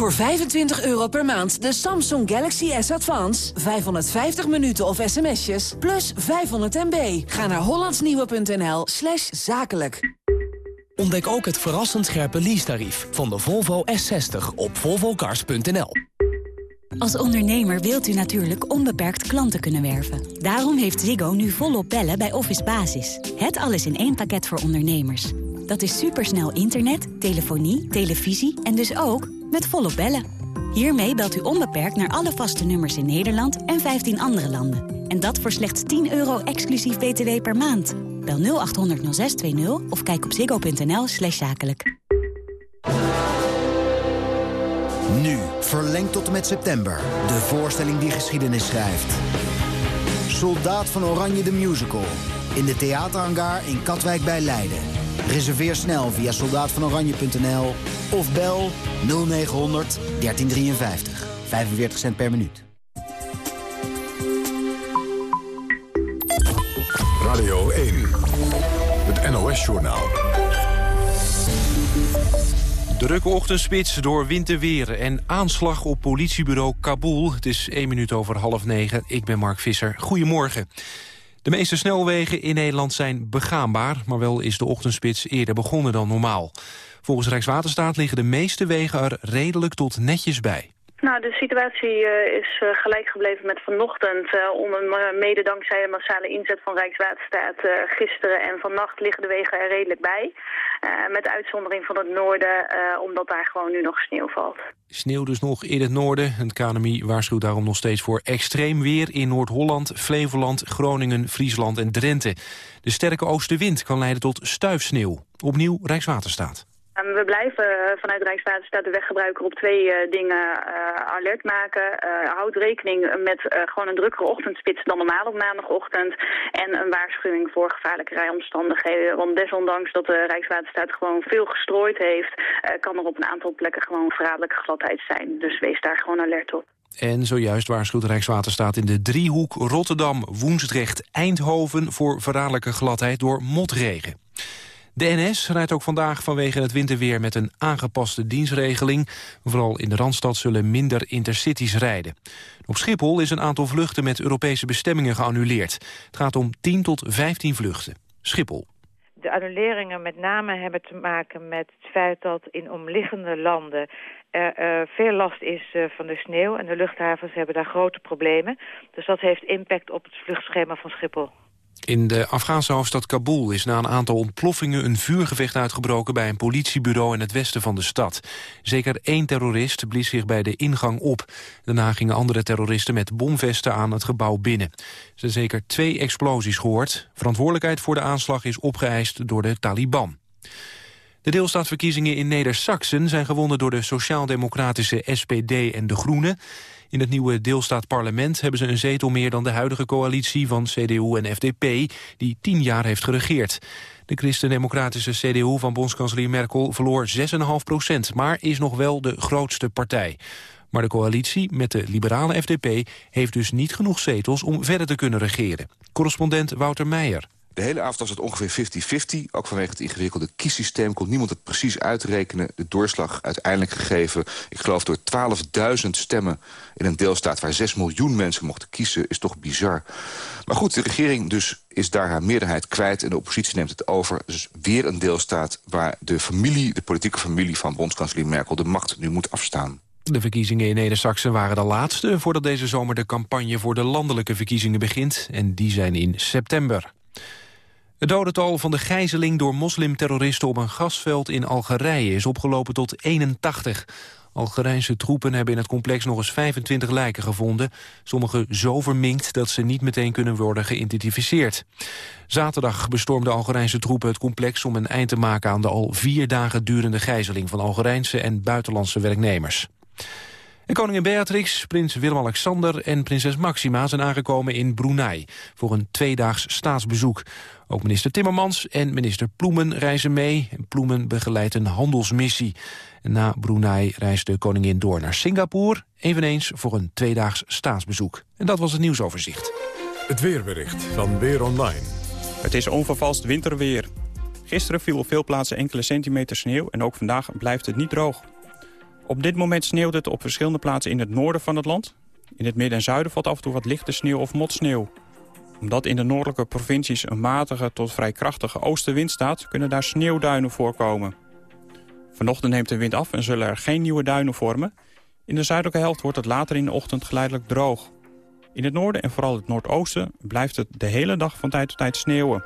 Voor 25 euro per maand de Samsung Galaxy S Advance. 550 minuten of sms'jes, plus 500 MB. Ga naar hollandsnieuwe.nl slash zakelijk. Ontdek ook het verrassend scherpe leasetarief van de Volvo S60 op volvocars.nl. Als ondernemer wilt u natuurlijk onbeperkt klanten kunnen werven. Daarom heeft Ziggo nu volop bellen bij Office Basis. Het alles in één pakket voor ondernemers. Dat is supersnel internet, telefonie, televisie en dus ook met volop bellen. Hiermee belt u onbeperkt naar alle vaste nummers in Nederland en 15 andere landen. En dat voor slechts 10 euro exclusief btw per maand. Bel 0800 0620 of kijk op ziggo.nl slash zakelijk. Nu, verlengd tot en met september. De voorstelling die geschiedenis schrijft. Soldaat van Oranje de Musical. In de theaterhangar in Katwijk bij Leiden. Reserveer snel via soldaatvanoranje.nl of bel 0900 1353. 45 cent per minuut. Radio 1. Het NOS-journaal. Drukke ochtendspits door winterweer en aanslag op politiebureau Kabul. Het is één minuut over half negen. Ik ben Mark Visser. Goedemorgen. De meeste snelwegen in Nederland zijn begaanbaar... maar wel is de ochtendspits eerder begonnen dan normaal. Volgens Rijkswaterstaat liggen de meeste wegen er redelijk tot netjes bij. Nou, de situatie uh, is uh, gelijk gebleven met vanochtend. Uh, een, mede dankzij de massale inzet van Rijkswaterstaat gisteren en vannacht liggen de wegen er redelijk bij. met uitzondering van het noorden, omdat daar gewoon nu nog sneeuw valt. Sneeuw dus nog in het noorden. Het KNMI waarschuwt daarom nog steeds voor extreem weer in Noord-Holland, Flevoland, Groningen, Friesland en Drenthe. De sterke oostenwind kan leiden tot stuifsneeuw. Opnieuw Rijkswaterstaat. We blijven eh, vanuit Rijkswaterstaat de weggebruiker op twee uh, dingen uh, alert maken. houd rekening met gewoon een drukkere ochtendspits dan normaal op maandagochtend. En een waarschuwing voor gevaarlijke rijomstandigheden. Want desondanks dat de Rijkswaterstaat gewoon veel gestrooid heeft... kan er op een aantal plekken gewoon verraderlijke gladheid zijn. Dus wees daar gewoon alert op. En zojuist waarschuwt Rijkswaterstaat in de driehoek Rotterdam, Woensdrecht, Eindhoven... voor verraderlijke gladheid door motregen. De NS rijdt ook vandaag vanwege het winterweer met een aangepaste dienstregeling. Vooral in de Randstad zullen minder intercities rijden. Op Schiphol is een aantal vluchten met Europese bestemmingen geannuleerd. Het gaat om 10 tot 15 vluchten. Schiphol. De annuleringen met name hebben te maken met het feit dat in omliggende landen er uh, veel last is uh, van de sneeuw. En de luchthavens hebben daar grote problemen. Dus dat heeft impact op het vluchtschema van Schiphol. In de Afghaanse hoofdstad Kabul is na een aantal ontploffingen een vuurgevecht uitgebroken bij een politiebureau in het westen van de stad. Zeker één terrorist blies zich bij de ingang op. Daarna gingen andere terroristen met bomvesten aan het gebouw binnen. Er zijn zeker twee explosies gehoord. Verantwoordelijkheid voor de aanslag is opgeëist door de Taliban. De deelstaatverkiezingen in Neder-Saxen zijn gewonnen door de sociaal-democratische SPD en de Groenen. In het nieuwe deelstaatparlement hebben ze een zetel meer dan de huidige coalitie van CDU en FDP, die tien jaar heeft geregeerd. De christendemocratische CDU van bondskanselier Merkel verloor 6,5 procent, maar is nog wel de grootste partij. Maar de coalitie met de liberale FDP heeft dus niet genoeg zetels om verder te kunnen regeren. Correspondent Wouter Meijer. De hele avond was het ongeveer 50-50. Ook vanwege het ingewikkelde kiessysteem kon niemand het precies uitrekenen. De doorslag uiteindelijk gegeven, ik geloof door 12.000 stemmen... in een deelstaat waar 6 miljoen mensen mochten kiezen, is toch bizar. Maar goed, de regering dus is daar haar meerderheid kwijt... en de oppositie neemt het over. Dus weer een deelstaat waar de familie, de politieke familie van bondskanselier Merkel... de macht nu moet afstaan. De verkiezingen in Neder-Saxen waren de laatste... voordat deze zomer de campagne voor de landelijke verkiezingen begint. En die zijn in september. Het dodental van de gijzeling door moslimterroristen op een gasveld in Algerije is opgelopen tot 81. Algerijnse troepen hebben in het complex nog eens 25 lijken gevonden. Sommige zo verminkt dat ze niet meteen kunnen worden geïdentificeerd. Zaterdag bestormden Algerijnse troepen het complex om een eind te maken aan de al vier dagen durende gijzeling van Algerijnse en buitenlandse werknemers. En koningin Beatrix, prins Willem-Alexander en prinses Maxima zijn aangekomen in Brunei voor een tweedaags staatsbezoek. Ook minister Timmermans en minister Ploemen reizen mee. Ploemen begeleidt een handelsmissie. En na Brunei reist de koningin door naar Singapore, eveneens voor een tweedaags staatsbezoek. En dat was het nieuwsoverzicht. Het weerbericht van Weer Online. Het is onvervalst winterweer. Gisteren viel op veel plaatsen enkele centimeter sneeuw en ook vandaag blijft het niet droog. Op dit moment sneeuwt het op verschillende plaatsen in het noorden van het land. In het midden en zuiden valt af en toe wat lichte sneeuw of motsneeuw. Omdat in de noordelijke provincies een matige tot vrij krachtige oostenwind staat... kunnen daar sneeuwduinen voorkomen. Vanochtend neemt de wind af en zullen er geen nieuwe duinen vormen. In de zuidelijke helft wordt het later in de ochtend geleidelijk droog. In het noorden en vooral het noordoosten blijft het de hele dag van tijd tot tijd sneeuwen.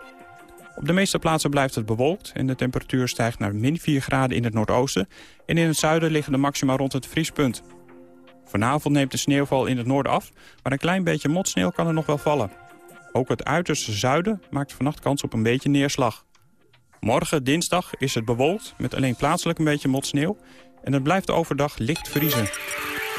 Op de meeste plaatsen blijft het bewolkt en de temperatuur stijgt naar min 4 graden in het noordoosten. En in het zuiden liggen de maxima rond het vriespunt. Vanavond neemt de sneeuwval in het noorden af, maar een klein beetje motsneeuw kan er nog wel vallen. Ook het uiterste zuiden maakt vannacht kans op een beetje neerslag. Morgen, dinsdag, is het bewolkt met alleen plaatselijk een beetje motsneeuw. En het blijft overdag licht vriezen.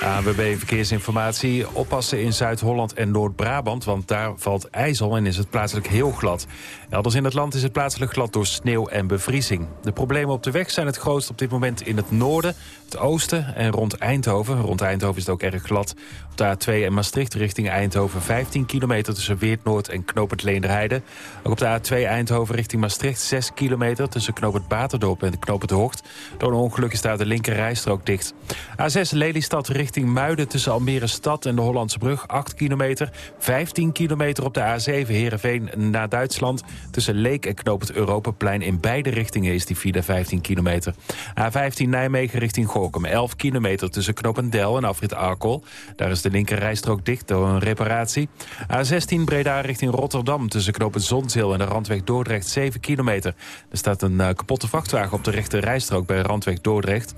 ANWB Verkeersinformatie. Oppassen in Zuid-Holland en Noord-Brabant, want daar valt ijzel en is het plaatselijk heel glad. Elders in het land is het plaatselijk glad door sneeuw en bevriezing. De problemen op de weg zijn het grootst op dit moment in het noorden, het oosten en rond Eindhoven. Rond Eindhoven is het ook erg glad. Op de A2 en Maastricht richting Eindhoven 15 kilometer tussen Weert-Noord en Knopend Leenderheide. Ook op de A2 Eindhoven richting Maastricht 6 kilometer tussen Knopend Baterdorp en Knopend Hoogt. Door een ongeluk is daar de linker rijstrook dicht. A6 Lelystad richting Muiden tussen Almere Stad en de Hollandse Brug 8 kilometer. 15 kilometer op de A7 Heerenveen naar Duitsland. Tussen Leek en Knopend Europaplein in beide richtingen is die file 15 kilometer. A15 Nijmegen richting Gorkum 11 kilometer tussen Knopendel en Afrit Arkel. Daar is de linker rijstrook dicht door een reparatie. A16 Breda richting Rotterdam tussen Knopend Zonzeel en de Randweg Dordrecht 7 kilometer. Er staat een uh, kapotte vrachtwagen op de rechter rijstrook bij Randweg Dordrecht.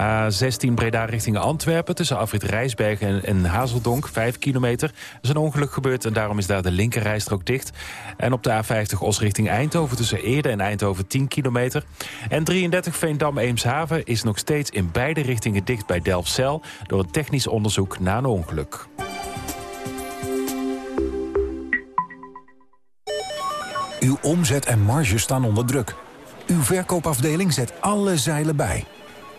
A16 Breda richting Antwerpen tussen Afrit Rijsbergen en, Hazeldonk, 5 kilometer. Er is een ongeluk gebeurd en daarom is daar de linker rijstrook dicht. En op de A50 Os richting Eindhoven tussen Eerde en Eindhoven 10 kilometer. En 33 Veendam-Eemshaven is nog steeds in beide richtingen dicht bij Delfzijl... door een technisch onderzoek na een ongeluk. Uw omzet en marge staan onder druk. Uw verkoopafdeling zet alle zeilen bij.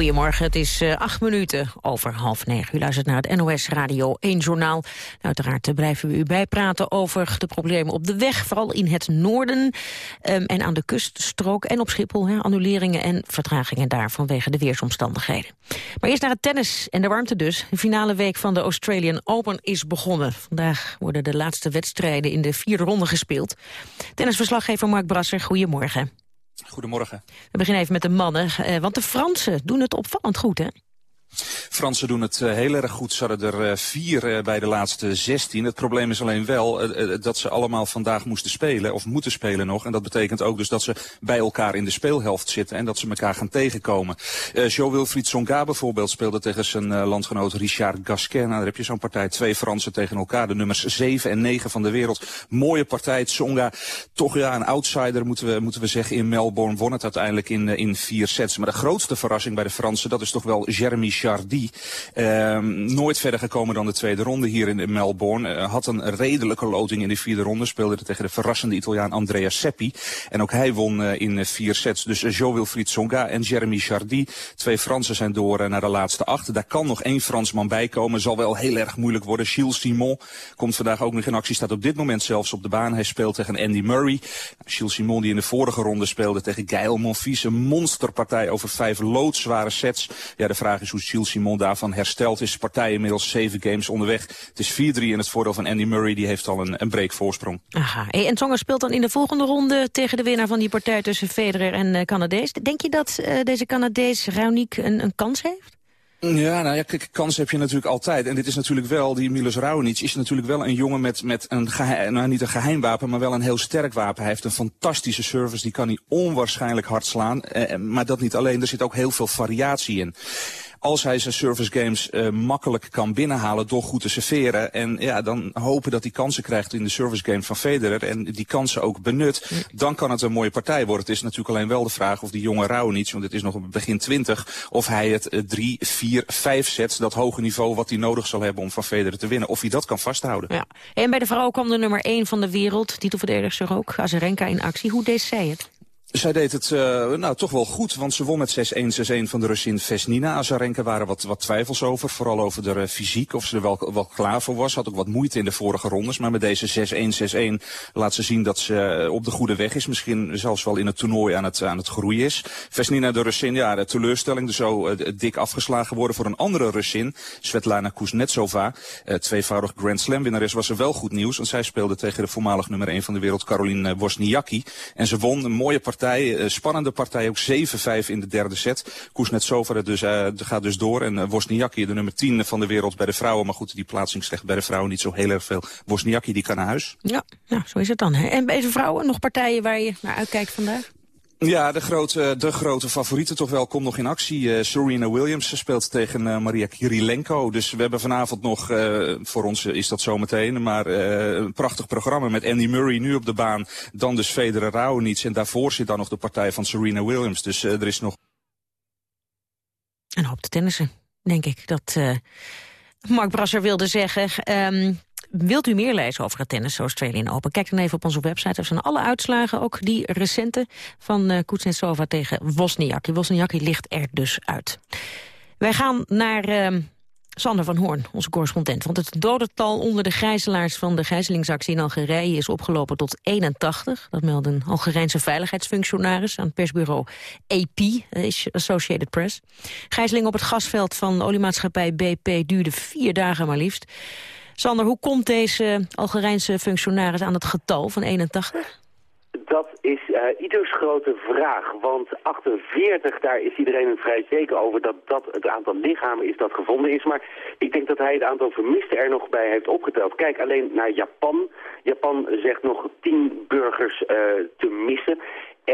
Goedemorgen, het is uh, acht minuten over half negen. U luistert naar het NOS Radio 1 Journaal. Uiteraard blijven we u bijpraten over de problemen op de weg. Vooral in het noorden um, en aan de kuststrook en op Schiphol. Annuleringen en vertragingen daar vanwege de weersomstandigheden. Maar eerst naar het tennis en de warmte dus. De finale week van de Australian Open is begonnen. Vandaag worden de laatste wedstrijden in de vierde ronde gespeeld. Tennisverslaggever Mark Brasser, goedemorgen. Goedemorgen. We beginnen even met de mannen, eh, want de Fransen doen het opvallend goed, hè? Fransen doen het uh, heel erg goed. Ze hadden er uh, vier uh, bij de laatste zestien. Het probleem is alleen wel dat ze allemaal vandaag moesten spelen, of moeten spelen nog. En dat betekent ook dus dat ze bij elkaar in de speelhelft zitten en dat ze elkaar gaan tegenkomen. Jo-Wilfried Songa bijvoorbeeld speelde tegen zijn landgenoot Richard Gasquet. Nou, daar heb je zo'n partij, twee Fransen tegen elkaar. De nummers 7 en 9 van de wereld. Mooie partij. Songa, toch ja, een outsider moeten we, moeten we zeggen in Melbourne. Won het uiteindelijk in, in vier sets. Maar de grootste verrassing bij de Fransen, dat is toch wel Jeremy Chardy. Ehm, nooit verder gekomen dan de tweede ronde hier in, Melbourne. had een redelijke loting in de vierde ronde. Speelde tegen de verrassende Italiaan Andrea Seppi. En ook hij won in vier sets. Dus Jo Wilfried Songa en Jeremy Chardy. Twee Fransen zijn door naar de laatste acht. Daar kan nog één Fransman bij komen. Zal wel heel erg moeilijk worden. Gilles Simon komt vandaag ook nog in actie. Staat op dit moment zelfs op de baan. Hij speelt tegen Andy Murray. Gilles Simon die in de vorige ronde speelde tegen Gaël Monfils. Een monsterpartij over vijf loodzware sets. Ja, de vraag is hoe Gilles Simon daarvan hersteld is. Partij inmiddels zeven games onderweg. Het is 4-3 in het voordeel van Andy Murray. Die heeft al een, een breakvoorsprong. Aha. en Tsonga speelt dan in de volgende ronde tegen de winnaar van die partij tussen Federer en uh, Canadees. Denk je dat uh, deze Canadees Raonic een, een kans heeft? Ja, nou ja, kijk, kans heb je natuurlijk altijd. En dit is natuurlijk wel, die Milos Raonic is natuurlijk wel een jongen met, met een geheim, nou niet een geheim wapen, maar wel een heel sterk wapen. Hij heeft een fantastische service, die kan hij onwaarschijnlijk hard slaan. Eh, maar dat niet alleen, er zit ook heel veel variatie in als hij zijn service games uh, makkelijk kan binnenhalen door goed te serveren. En ja, dan hopen dat hij kansen krijgt in de service game van Federer. En die kansen ook benut. Dan kan het een mooie partij worden. Het is natuurlijk alleen wel de vraag of die jonge Raonic, want het is nog op begin 20, of hij het uh, drie, vier, vijf sets, dat hoge niveau wat hij nodig zal hebben om van Federer te winnen. Of hij dat kan vasthouden. Ja. En bij de vrouw kwam de nummer 1 van de wereld, titelverdedigster ook, Azarenka in actie. Hoe deed zij het? Zij deed het uh, nou, toch wel goed, want ze won met 6-1, 6-1 van de Russin Vesnina. Azarenka waren wat, wat twijfels over, vooral over de uh, fysiek, of ze er wel, wel klaar voor was. Had ook wat moeite in de vorige rondes, maar met deze 6-1, 6-1 laat ze zien dat ze uh, op de goede weg is. Misschien zelfs wel in het toernooi aan het, aan het groeien is. Vesnina de Russin, ja, de teleurstelling, dus zo dik afgeslagen worden voor een andere Russin, Svetlana Kuznetsova. tweevoudig Grand Slam winnares was er wel goed nieuws, want zij speelde tegen de voormalig nummer 1 van de wereld, Caroline Wozniacki. En ze won een mooie partij partij, eh, spannende partij, ook 7-5 in de derde set. Kuznetsova dus, uh, gaat dus door. En uh, Wozniacki, de nummer 10 van de wereld bij de vrouwen. Maar goed, die plaatsing slecht bij de vrouwen niet zo heel erg veel. Wozniacki, die kan naar huis. Ja, nou, zo is het dan. Hè? En bij de vrouwen nog partijen waar je naar uitkijkt vandaag? Ja, de grote, de grote favoriete toch wel komt nog in actie. Uh, Serena Williams speelt tegen uh, Maria Kirilenko. Dus we hebben vanavond nog, uh, voor ons is dat zometeen, maar een prachtig programma met Andy Murray nu op de baan. Dan dus Federer Raonic en daarvoor zit dan nog de partij van Serena Williams. Dus er is nog... Een hoop te tennissen, denk ik, dat Mark Brasser wilde zeggen. Um, Wilt u meer lezen over het tennis Australian Open? Kijk dan even op onze website. Er zijn alle uitslagen, ook die recente van uh, Kuznetsova tegen Wozniacki. Wozniacki ligt er dus uit. Wij gaan naar uh, Sander van Hoorn, onze correspondent. Want het dodental onder de gijzelaars van de gijzelingsactie in Algerije... is opgelopen tot 81. Dat meldt een Algerijnse veiligheidsfunctionaris aan het persbureau AP, eh, Associated Press. Gijzeling op het gasveld van oliemaatschappij BP duurde vier dagen maar liefst. Sander, hoe komt deze Algerijnse functionaris aan het getal van 81? Dat is uh, ieders grote vraag, want 48, daar is iedereen vrij zeker over dat dat het aantal lichamen is dat gevonden is. Maar ik denk dat hij het aantal vermisten er nog bij heeft opgeteld. Kijk alleen naar Japan. Japan zegt nog 10 burgers uh, te missen.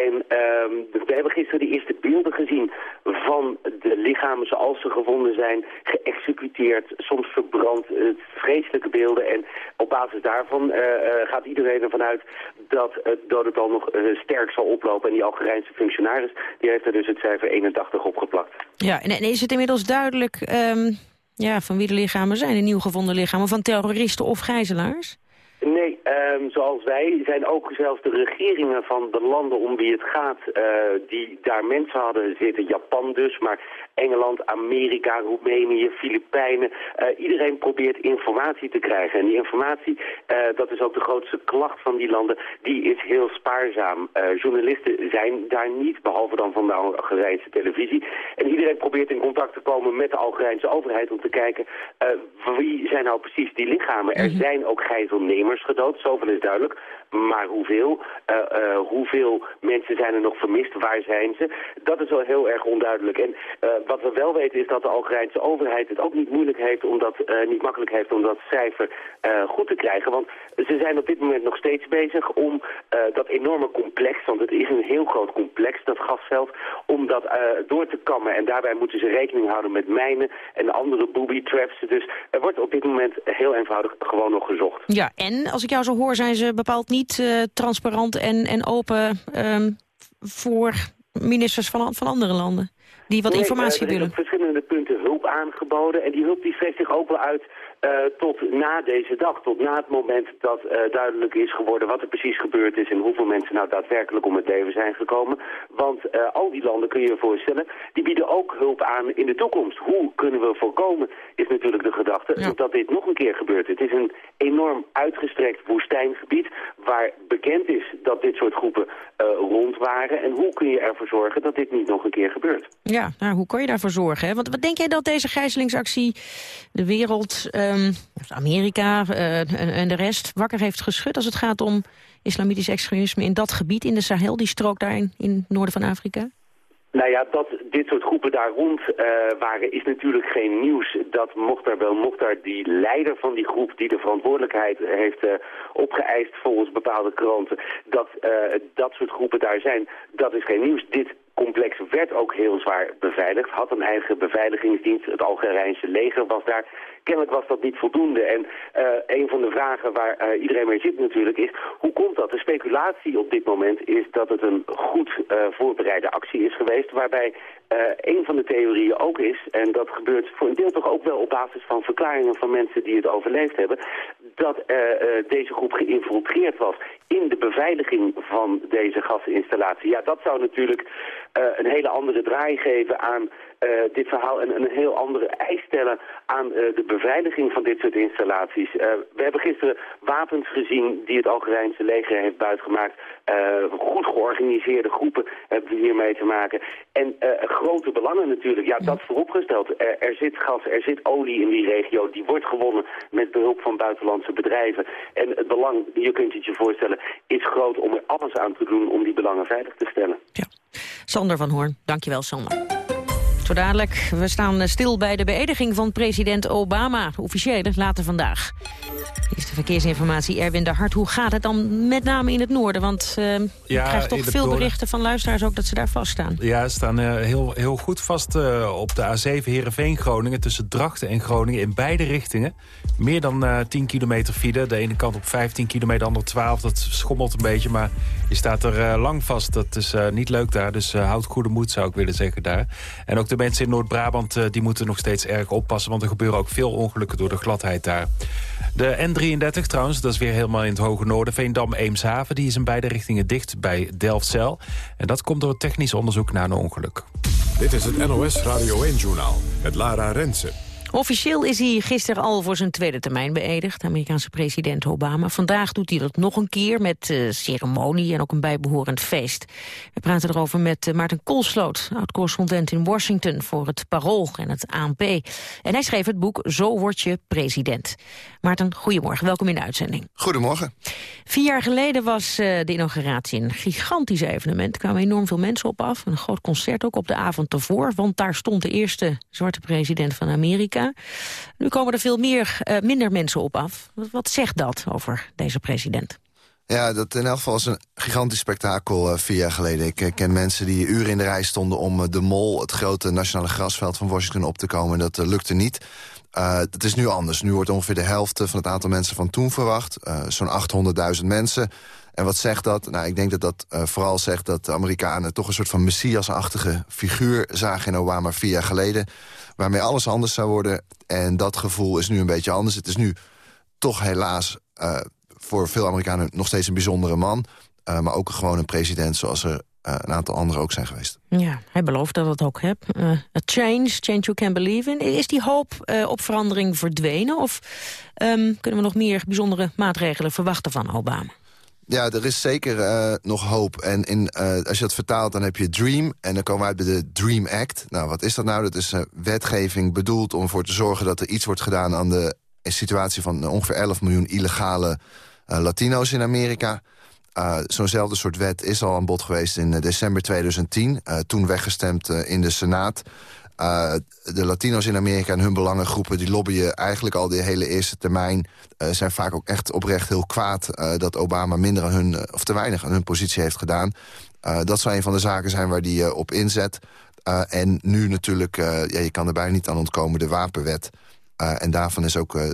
En um, we hebben gisteren de eerste beelden gezien van de lichamen zoals ze gevonden zijn, geëxecuteerd, soms verbrand, uh, vreselijke beelden. En op basis daarvan uh, uh, gaat iedereen ervan uit dat het dodental nog sterk zal oplopen. En die Algerijnse functionaris die heeft er dus het cijfer 81 opgeplakt. Ja, en, en is het inmiddels duidelijk um, ja, van wie de lichamen zijn, de nieuw gevonden lichamen, van terroristen of gijzelaars? Nee, um, zoals wij zijn ook zelfs de regeringen van de landen om wie het gaat, uh, die daar mensen hadden zitten, Japan dus, maar Engeland, Amerika, Roemenië, Filipijnen. Uh, iedereen probeert informatie te krijgen. En die informatie, uh, dat is ook de grootste klacht van die landen, die is heel spaarzaam. journalisten zijn daar niet, behalve dan van de Algerijnse televisie. En iedereen probeert in contact te komen met de Algerijnse overheid om te kijken wie zijn nou precies die lichamen. Er mhm. zijn ook gijzelnemers gedood, zoveel is duidelijk. Maar hoeveel? Uh, uh, hoeveel mensen zijn er nog vermist? Waar zijn ze? Dat is wel heel erg onduidelijk. En uh, wat we wel weten is dat de Algerijnse overheid het ook niet moeilijk heeft om dat, niet makkelijk heeft om dat cijfer goed te krijgen. Want ze zijn op dit moment nog steeds bezig om dat enorme complex, want het is een heel groot complex, dat gasveld, om dat door te kammen. En daarbij moeten ze rekening houden met mijnen en andere booby traps. Dus er wordt op dit moment heel eenvoudig gewoon nog gezocht. Ja, en als ik jou zo hoor zijn ze bepaald niet niet uh, transparant en, en open um, voor ministers van, van andere landen? die wat Nee, informatie eh, er willen? op verschillende punten hulp aangeboden. En die hulp die strekt zich ook wel uit eh, tot na deze dag. Tot na het moment dat eh, duidelijk is geworden wat er precies gebeurd is... en hoeveel mensen nou daadwerkelijk om het leven zijn gekomen. Want eh, al die landen, kun je je voorstellen, die bieden ook hulp aan in de toekomst. Hoe kunnen we voorkomen, is natuurlijk de gedachte, dat dit nog een keer gebeurt. Het is een enorm uitgestrekt woestijngebied... waar bekend is dat dit soort groepen eh, rond waren. En hoe kun je ervoor zorgen dat dit niet nog een keer gebeurt? Ja, nou, hoe kan je daarvoor zorgen? Hè? Want wat denk jij dat deze gijzelingsactie de wereld, ehm, Amerika eh, en, de rest wakker heeft geschud... als het gaat om islamitisch extremisme in dat gebied, in de Sahel, die strook daar in, in het noorden van Afrika? Nou ja, dat dit soort groepen daar rond eh, waren is natuurlijk geen nieuws. Dat Mokhtar wel Mokhtar, die leider van die groep die de verantwoordelijkheid heeft eh, opgeëist volgens bepaalde kranten, dat dat soort groepen daar zijn, dat is geen nieuws. Dit complex werd ook heel zwaar beveiligd, had een eigen beveiligingsdienst, het Algerijnse leger was daar. Kennelijk was dat niet voldoende. En eh, een van de vragen waar eh, iedereen mee zit natuurlijk is... hoe komt dat? De speculatie op dit moment is dat het een goed eh, voorbereide actie is geweest... waarbij een van de theorieën ook is... en dat gebeurt voor een deel toch ook wel op basis van verklaringen van mensen die het overleefd hebben... dat deze groep geïnfiltreerd was in de beveiliging van deze gasinstallatie. Ja, dat zou natuurlijk een hele andere draai geven aan dit verhaal... en een heel andere eis stellen aan eh, de beveiliging van dit soort installaties. Eh, we hebben gisteren wapens gezien die het Algerijnse leger heeft buitgemaakt. Eh, goed georganiseerde groepen hebben we hiermee te maken. En eh, grote belangen natuurlijk. Ja, dat vooropgesteld. Er, er zit gas, er zit olie in die regio. Die wordt gewonnen met behulp van buitenlandse bedrijven. En het belang, je kunt het je voorstellen, is groot om er alles aan te doen om die belangen veilig te stellen. Sander van Hoorn, dankjewel Sander. Zo dadelijk, we staan eh, stil bij de beëdiging van president Obama. Officiële, later vandaag. Is de verkeersinformatie Erwin de Hart. Hoe gaat het dan met name in het noorden? Want uh, je krijgt toch veel noorden. berichten van luisteraars ook dat ze daar vaststaan. Ja, ze staan eh, heel, heel goed vast eh, op de A7 Heerenveen-Groningen... tussen Drachten en Groningen in beide richtingen. Meer dan eh 10 kilometer file. De ene kant op 15 kilometer, de andere 12. Dat schommelt een beetje, maar je staat er eh, lang vast. Dat is eh, niet leuk daar, dus eh, houd goede moed, zou ik willen zeggen daar. En ook de mensen in Noord-Brabant eh, die moeten nog steeds erg oppassen... want er gebeuren ook veel ongelukken door de gladheid daar. De N33 trouwens, dat is weer helemaal in het hoge noorden. Veendam-Eemshaven, die is in beide richtingen dicht bij Delfzijl. En dat komt door het technisch onderzoek naar een ongeluk. Dit is het NOS Radio 1-journaal met Lara Rensen. Officieel is hij gisteren al voor zijn tweede termijn beëdigd, Amerikaanse president Obama. Vandaag doet hij dat nog een keer met eh, ceremonie en ook een bijbehorend feest. We praten erover met eh, Maarten Koolsloot, oud-correspondent in Washington voor het Parool en het ANP. En hij schreef het boek Zo word je president. Maarten, goedemorgen, welkom in de uitzending. Goedemorgen. Vier jaar geleden was eh, de inauguratie een gigantisch evenement. Er kwamen enorm veel mensen op af. Een groot concert ook op de avond ervoor. Want daar stond de eerste zwarte president van Amerika. Nu komen er veel meer, eh, minder mensen op af. Wat, wat zegt dat over deze president? Ja, dat in elk geval was een gigantisch spektakel eh, vier jaar geleden. Ik eh, ken mensen die uren in de rij stonden om de Mol... het grote nationale grasveld van Washington op te komen. Dat lukte niet. Uh, het is nu anders. Nu wordt ongeveer de helft van het aantal mensen van toen verwacht. Zo'n 800.000 mensen. En wat zegt dat? Nou, ik denk dat dat uh, vooral zegt dat de Amerikanen... toch een soort van messiasachtige figuur zagen in Obama vier jaar geleden... waarmee alles anders zou worden. En dat gevoel is nu een beetje anders. Het is nu toch helaas uh, voor veel Amerikanen nog steeds een bijzondere man... Uh, maar ook gewoon een president zoals er een aantal anderen ook zijn geweest. Ja, hij belooft dat het ook hebt. Uh, a change, change you can believe in. Is die hoop op verandering verdwenen? Of um, kunnen we nog meer bijzondere maatregelen verwachten van Obama? Ja, er is zeker uh, nog hoop. En in, uh, als je dat vertaalt, dan heb je DREAM. En dan komen we uit bij de DREAM Act. Nou, wat is dat nou? Dat is uh, wetgeving bedoeld om ervoor te zorgen... dat er iets wordt gedaan aan de situatie van ongeveer 11 miljoen illegale Latino's in Amerika. Zo'nzelfde soort wet is al aan bod geweest in december 2010. Uh, toen weggestemd in de Senaat. De Latino's in Amerika en hun belangengroepen... die lobbyen eigenlijk al de hele eerste termijn... zijn vaak ook echt oprecht heel kwaad... dat Obama minder aan hun, of te weinig aan hun positie heeft gedaan. dat zou een van de zaken zijn waar die op inzet. en nu natuurlijk, ja, je kan er bijna niet aan ontkomen, de wapenwet... En daarvan is ook uh,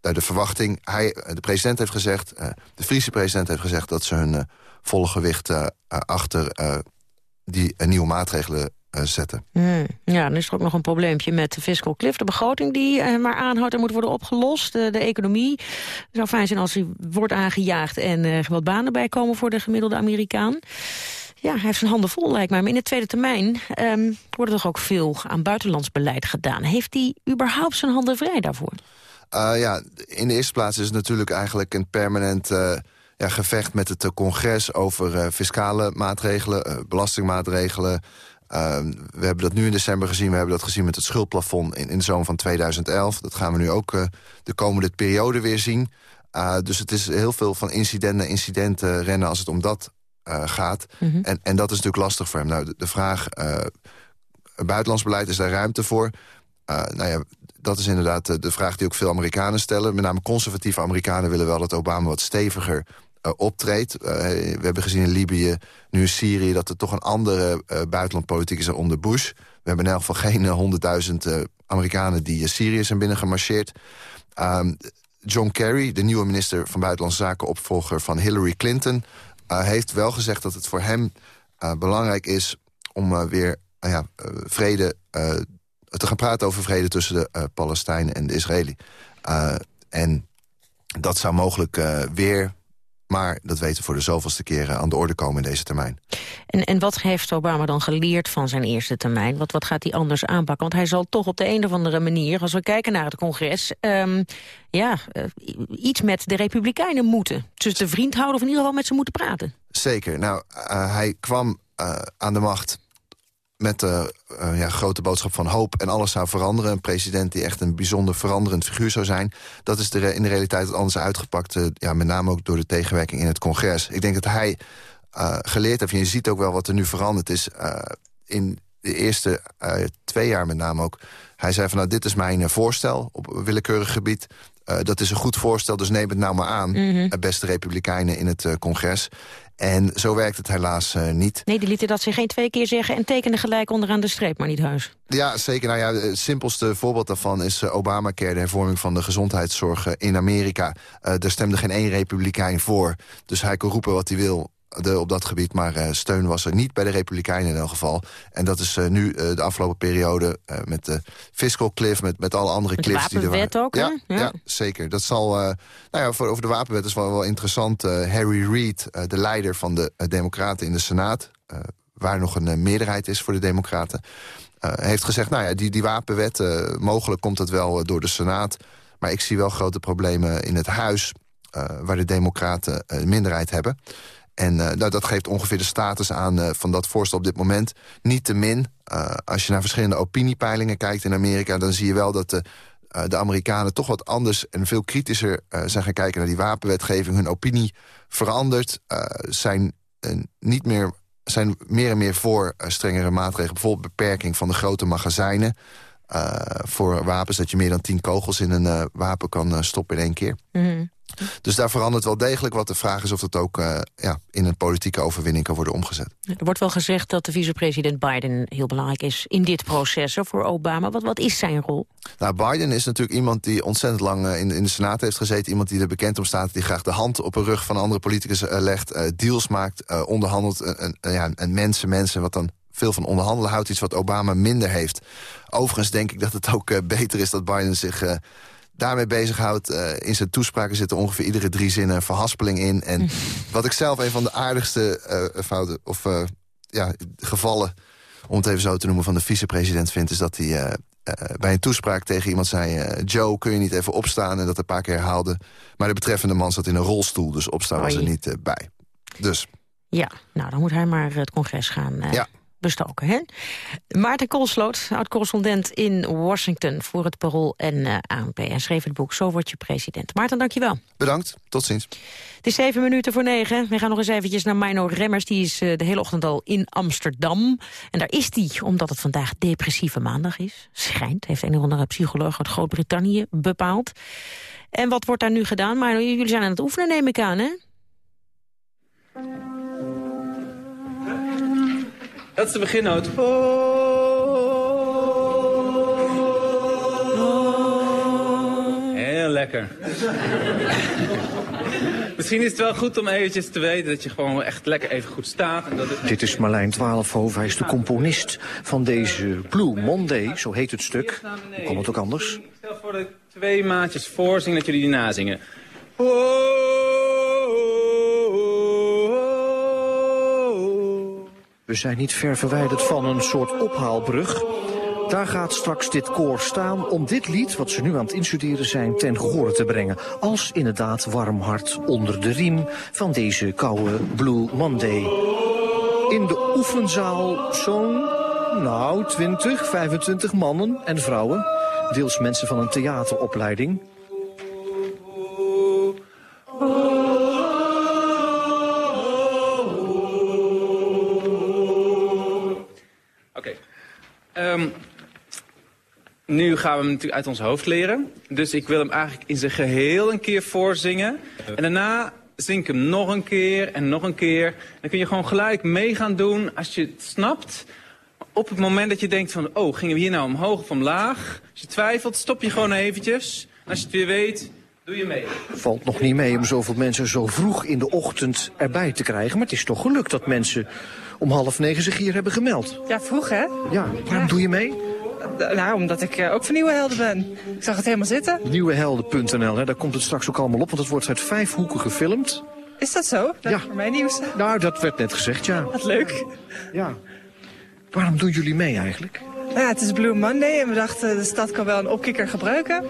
de verwachting... Hij, de president heeft gezegd, de Friese president heeft gezegd... dat ze hun volle gewicht achter die nieuwe maatregelen zetten. Hmm. Ja, dan is er ook nog een probleempje met de fiscal cliff. De begroting die uh, maar aanhoudt en moet worden opgelost. De, de economie het zou fijn zijn als die wordt aangejaagd... en uh, wat banen bijkomen voor de gemiddelde Amerikaan. Ja, hij heeft zijn handen vol, lijkt mij. Maar in de tweede termijn um, wordt er toch ook veel aan buitenlands beleid gedaan. Heeft hij überhaupt zijn handen vrij daarvoor? Uh, ja, in de eerste plaats is het natuurlijk eigenlijk een permanent... Uh, ja, gevecht met het congres over fiscale maatregelen, belastingmaatregelen. Ehm, we hebben dat nu in december gezien. We hebben dat gezien met het schuldplafond in, in de zomer van 2011. Dat gaan we nu ook de komende periode weer zien. dus het is heel veel van incident naar incident rennen als het om dat gaat. Mm -hmm. en, en dat is natuurlijk lastig voor hem. Nou, de, de vraag, buitenlands beleid, is daar ruimte voor? nou ja, dat is inderdaad de, de vraag die ook veel Amerikanen stellen. Met name conservatieve Amerikanen willen wel dat Obama wat steviger optreedt. Uh, we hebben gezien in Libië, nu in Syrië... dat er toch een andere uh, buitenlandpolitiek is onder Bush. We hebben in elk geval geen honderdduizend Amerikanen die Syrië zijn binnengemarcheerd. Um, John Kerry, de nieuwe minister van Buitenlandse Zaken... opvolger van Hillary Clinton, heeft wel gezegd dat het voor hem belangrijk is... om weer ja, vrede te gaan praten over vrede tussen de Palestijnen en de Israëli. En dat zou mogelijk weer, maar dat weten we voor de zoveelste keren... aan de orde komen in deze termijn. En, en wat heeft Obama dan geleerd van zijn eerste termijn? Wat, wat gaat hij anders aanpakken? Want hij zal toch op de een of andere manier, als we kijken naar het congres... Um, ja, iets met de Republikeinen moeten. Dus de vriend houden of in ieder geval met ze moeten praten. Zeker. Nou, hij kwam aan de macht met de uh, ja, grote boodschap van hoop en alles zou veranderen. Een president die echt een bijzonder veranderend figuur zou zijn. Dat is de in de realiteit anders uitgepakt. Uh, ja, met name ook door de tegenwerking in het congres. Ik denk dat hij uh, geleerd heeft. En je ziet ook wel wat er nu veranderd is. in de eerste twee jaar met name ook. Hij zei van nou dit is mijn voorstel op willekeurig gebied. dat is een goed voorstel, dus neem het nou maar aan. Mm -hmm. beste republikeinen in het congres. En zo werkt het helaas uh, niet. Nee, die lieten dat zich geen twee keer zeggen... en tekenen gelijk onderaan de streep, maar niet huis. Ja, zeker. Nou ja, het simpelste voorbeeld daarvan is uh, Obamacare... de hervorming van de gezondheidszorg in Amerika. Uh, daar stemde geen één republikein voor. Dus hij kon roepen wat hij wil de, op dat gebied. Maar uh, steun was er niet bij de Republikeinen in elk geval. En dat is uh, nu uh, de afgelopen periode met de fiscal cliff... met, met alle andere cliffs die er waren. ook, ja, ja, ja. zeker. Dat zal, nou ja, voor, over de wapenwet is wel, wel interessant. Harry Reid, de leider van de Democraten in de Senaat... waar nog een meerderheid is voor de Democraten... heeft gezegd, nou ja, die, die wapenwet... mogelijk komt het wel door de Senaat... maar ik zie wel grote problemen in het huis... waar de Democraten een minderheid hebben... En uh, nou, dat geeft ongeveer de status aan uh, van dat voorstel op dit moment. Niet te min, uh, als je naar verschillende opiniepeilingen kijkt in Amerika... dan zie je wel dat de, de Amerikanen toch wat anders en veel kritischer zijn gaan kijken... naar die wapenwetgeving. Hun opinie verandert, zijn, niet meer, zijn meer en meer voor strengere maatregelen. Bijvoorbeeld beperking van de grote magazijnen... voor wapens, dat je meer dan tien kogels in een wapen kan stoppen in één keer. Mm. Dus daar verandert wel degelijk wat. De vraag is of dat ook uh, ja, in een politieke overwinning kan worden omgezet. Er wordt wel gezegd dat de vicepresident Biden heel belangrijk is in dit proces voor Obama. Wat, wat is zijn rol? Nou, Biden is natuurlijk iemand die ontzettend lang uh, in, in de Senaat heeft gezeten. Iemand die er bekend om staat, die graag de hand op de rug van andere politicus uh, legt. deals maakt, onderhandelt. en ja, en mensen, mensen, wat dan veel van onderhandelen houdt. Iets wat Obama minder heeft. Overigens denk ik dat het ook beter is dat Biden zich daarmee bezighoudt. Uh, in zijn toespraken zitten ongeveer iedere drie zinnen verhaspeling in. En wat ik zelf een van de aardigste uh, fouten, of uh, ja, gevallen, om het even zo te noemen, van de vicepresident vind... is dat hij bij een toespraak tegen iemand zei... Joe, kun je niet even opstaan? En dat een paar keer herhaalde. Maar de betreffende man zat in een rolstoel, dus opstaan was er niet bij. Dus... Ja, nou, dan moet hij maar het congres gaan ja bestoken. Hè? Maarten Koolsloot, oud-correspondent in Washington... voor het Parool en uh, ANP. En schreef het boek Zo word je president. Maarten, dankjewel. Bedankt, tot ziens. Het is zeven minuten voor negen. We gaan nog eens eventjes naar Mino Remmers. Die is uh, de hele ochtend al in Amsterdam. En daar is die, omdat het vandaag depressieve maandag is. Schijnt, heeft een of andere psycholoog uit Groot-Brittannië bepaald. En wat wordt daar nu gedaan? Maar jullie zijn aan het oefenen, neem ik aan, hè? Dat is de beginnoot. Heel lekker. Misschien is het wel goed om eventjes te weten dat je gewoon echt lekker even goed staat. En dat het... Dit is Marlijn Twaalfhoven. Hij is de componist van deze Blue Monday, zo heet het stuk. Hoe kan het ook anders? Ik stel voor dat ik twee maatjes voorzingen dat jullie die nazingen. We zijn niet ver verwijderd van een soort ophaalbrug. Daar gaat straks dit koor staan om dit lied, wat ze nu aan het instuderen zijn, ten gehore te brengen. Als inderdaad warm hart onder de riem van deze koude Blue Monday. In de oefenzaal zo'n, nou, 20, 25 mannen en vrouwen. Deels mensen van een theateropleiding. Nu gaan we hem natuurlijk uit ons hoofd leren. Dus ik wil hem eigenlijk in zijn geheel een keer voorzingen. En daarna zing ik hem nog een keer en nog een keer. Dan kun je gewoon gelijk mee gaan doen als je het snapt. Op het moment dat je denkt van, oh, gingen we hier nou omhoog of omlaag? Als je twijfelt, stop je gewoon eventjes. En als je het weer weet, doe je mee. Valt nog niet mee om zoveel mensen zo vroeg in de ochtend erbij te krijgen. Maar het is toch gelukt dat mensen om half negen zich hier hebben gemeld. Ja, vroeg hè? Ja, waarom doe je mee? Nou, omdat ik eh, ook van Nieuwe Helden ben. Ik zag het helemaal zitten. Nieuwehelden.nl, daar komt het straks ook allemaal op, want het wordt uit vijf hoeken gefilmd. Is dat zo? Dat Ja. is voor mij nieuws. Nou, dat werd net gezegd, ja. Wat leuk. Ja. Waarom doen jullie mee eigenlijk? Nou ja, het is Blue Monday en we dachten de stad kan wel een opkikker gebruiken.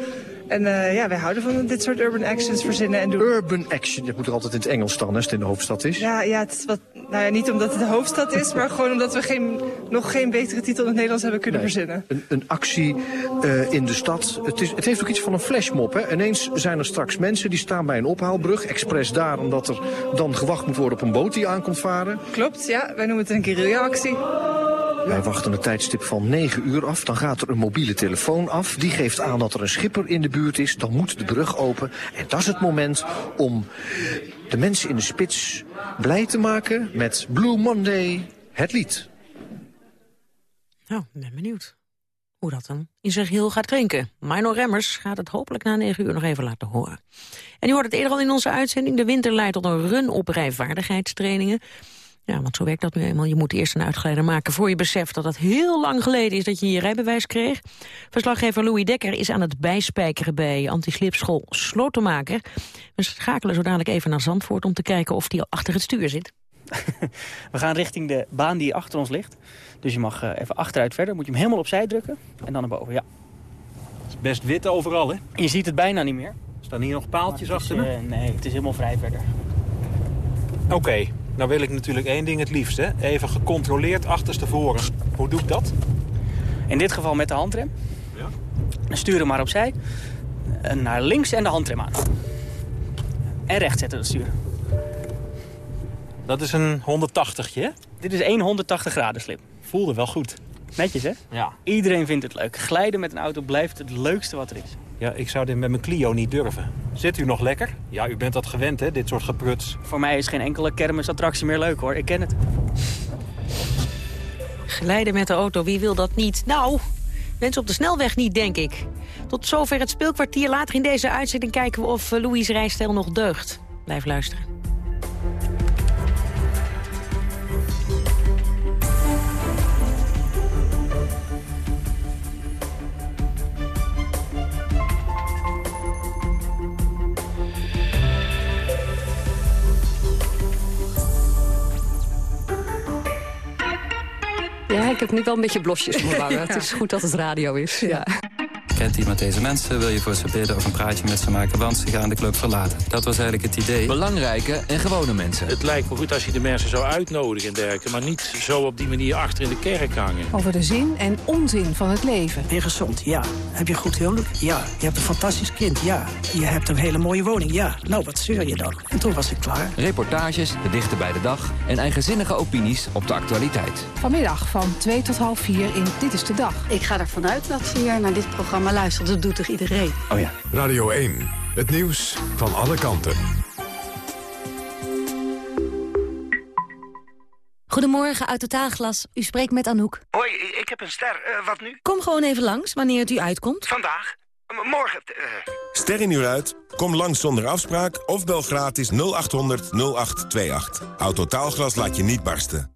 En eh, ja, wij houden van dit soort urban actions verzinnen en doen. Urban Action, dat moet er altijd in het Engels staan als het in de hoofdstad is. Ja, ja, het is wat, nou ja, niet omdat het de hoofdstad is, maar gewoon omdat we geen, nog geen betere titel in het Nederlands hebben kunnen Nee. verzinnen. Een, een actie eh, in de stad. Het, is, het heeft ook iets van een flashmob. Hè? Ineens zijn er straks mensen die staan bij een ophaalbrug. Expres daar, omdat er dan gewacht moet worden op een boot die aankomt varen. Klopt, ja, wij noemen het een guerrilla-actie. Wij wachten een tijdstip van 9 uur af. Dan gaat er een mobiele telefoon af. Die geeft aan dat er een schipper in de buurt is. Dan moet de brug open. En dat is het moment om de mensen in de spits blij te maken met Blue Monday, het lied. Nou, ik ben benieuwd hoe dat dan in zijn geheel gaat klinken. Mino Remmers gaat het hopelijk na 9 uur nog even laten horen. En u hoort het eerder al in onze uitzending. De winter leidt tot een run op rijvaardigheidstrainingen. Ja, want zo werkt dat nu eenmaal. Je moet eerst een uitgeleider maken voor je beseft dat het heel lang geleden is dat je je rijbewijs kreeg. Verslaggever Louis Dekker is aan het bijspijkeren bij antislipschool Slotenmaker. We schakelen zo dadelijk even naar Zandvoort om te kijken of die al achter het stuur zit. We gaan richting de baan die achter ons ligt. Dus je mag eh, even achteruit verder. Moet je hem helemaal opzij drukken en dan naar boven, ja. Het is best wit overal, hè? Je ziet het bijna niet meer. Staan hier nog paaltjes achter me? eh, nee, het is helemaal vrij verder. Oké, nou wil ik natuurlijk één ding het liefst, hè? Even gecontroleerd achterstevoren. Hoe doe ik dat? In dit geval met de handrem. Ja. Stuur hem maar opzij. En naar links en de handrem aan. En recht zetten het stuur. Dat is een 180 hè? Dit is één 180 graden slip. Voelde wel goed. Netjes, hè? Ja. Iedereen vindt het leuk. Glijden met een auto blijft het leukste wat er is. Ja, ik zou dit met mijn Clio niet durven. Zit u nog lekker? Ja, u bent dat gewend, hè? Dit soort gepruts. Voor mij is geen enkele kermisattractie meer leuk, hoor. Ik ken het. Glijden met de auto, wie wil dat niet? Nou, mensen op de snelweg niet, denk ik. Tot zover het speelkwartier. Later in deze uitzending kijken we of eh, Louis' rijstijl nog deugt. Blijf luisteren. Ik heb nu wel een beetje blosjes op mijn wangen. Het is goed dat het radio is. Ja. Kent iemand deze mensen? Wil je voor ze bidden of een praatje met ze maken? Want ze gaan de club verlaten. Dat was eigenlijk het idee. Belangrijke en gewone mensen. Het lijkt me goed als je de mensen zou uitnodigen en dergelijke... maar niet zo op die manier achter in de kerk hangen. Over de zin en onzin van het leven. Ben je gezond? Ja. Heb je een goed huwelijk? Ja. Je hebt een fantastisch kind? Ja. Je hebt een hele mooie woning? Ja. Nou, wat zeur je dan? En toen was ik klaar. Reportages, de dichter bij de dag en eigenzinnige opinies op de actualiteit. Vanmiddag van 2 tot half 4 in Dit is de Dag. Ik ga ervan uit dat ze hier naar dit programma luisteren. Dat doet toch iedereen? Oh ja. Radio 1, het nieuws van alle kanten. Goedemorgen, uit Totaalglas. U spreekt met Anouk. Hoi, ik heb een ster. Eh, wat nu? Kom gewoon even langs, wanneer het u uitkomt. Vandaag? morgen. Ster in uur uit? Kom langs zonder afspraak of bel gratis 0800 0828. Autotaalglas laat je niet barsten.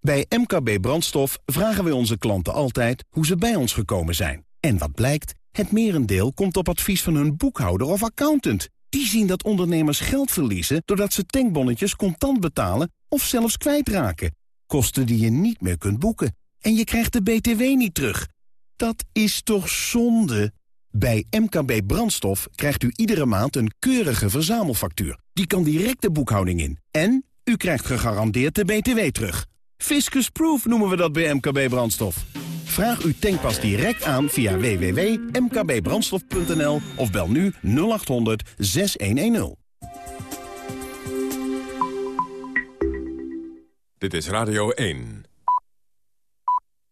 Bij MKB Brandstof vragen wij onze klanten altijd hoe ze bij ons gekomen zijn. En wat blijkt? Het merendeel komt op advies van hun boekhouder of accountant. Die zien dat ondernemers geld verliezen doordat ze tankbonnetjes contant betalen of zelfs kwijtraken. Kosten die je niet meer kunt boeken. En je krijgt de BTW niet terug. Dat is toch zonde? Bij MKB Brandstof krijgt u iedere maand een keurige verzamelfactuur. Die kan direct de boekhouding in. En u krijgt gegarandeerd de BTW terug. Fiscus Proof noemen we dat bij MKB Brandstof. Vraag uw tankpas direct aan via www.mkbbrandstof.nl of bel nu 0800 6110. Dit is Radio 1.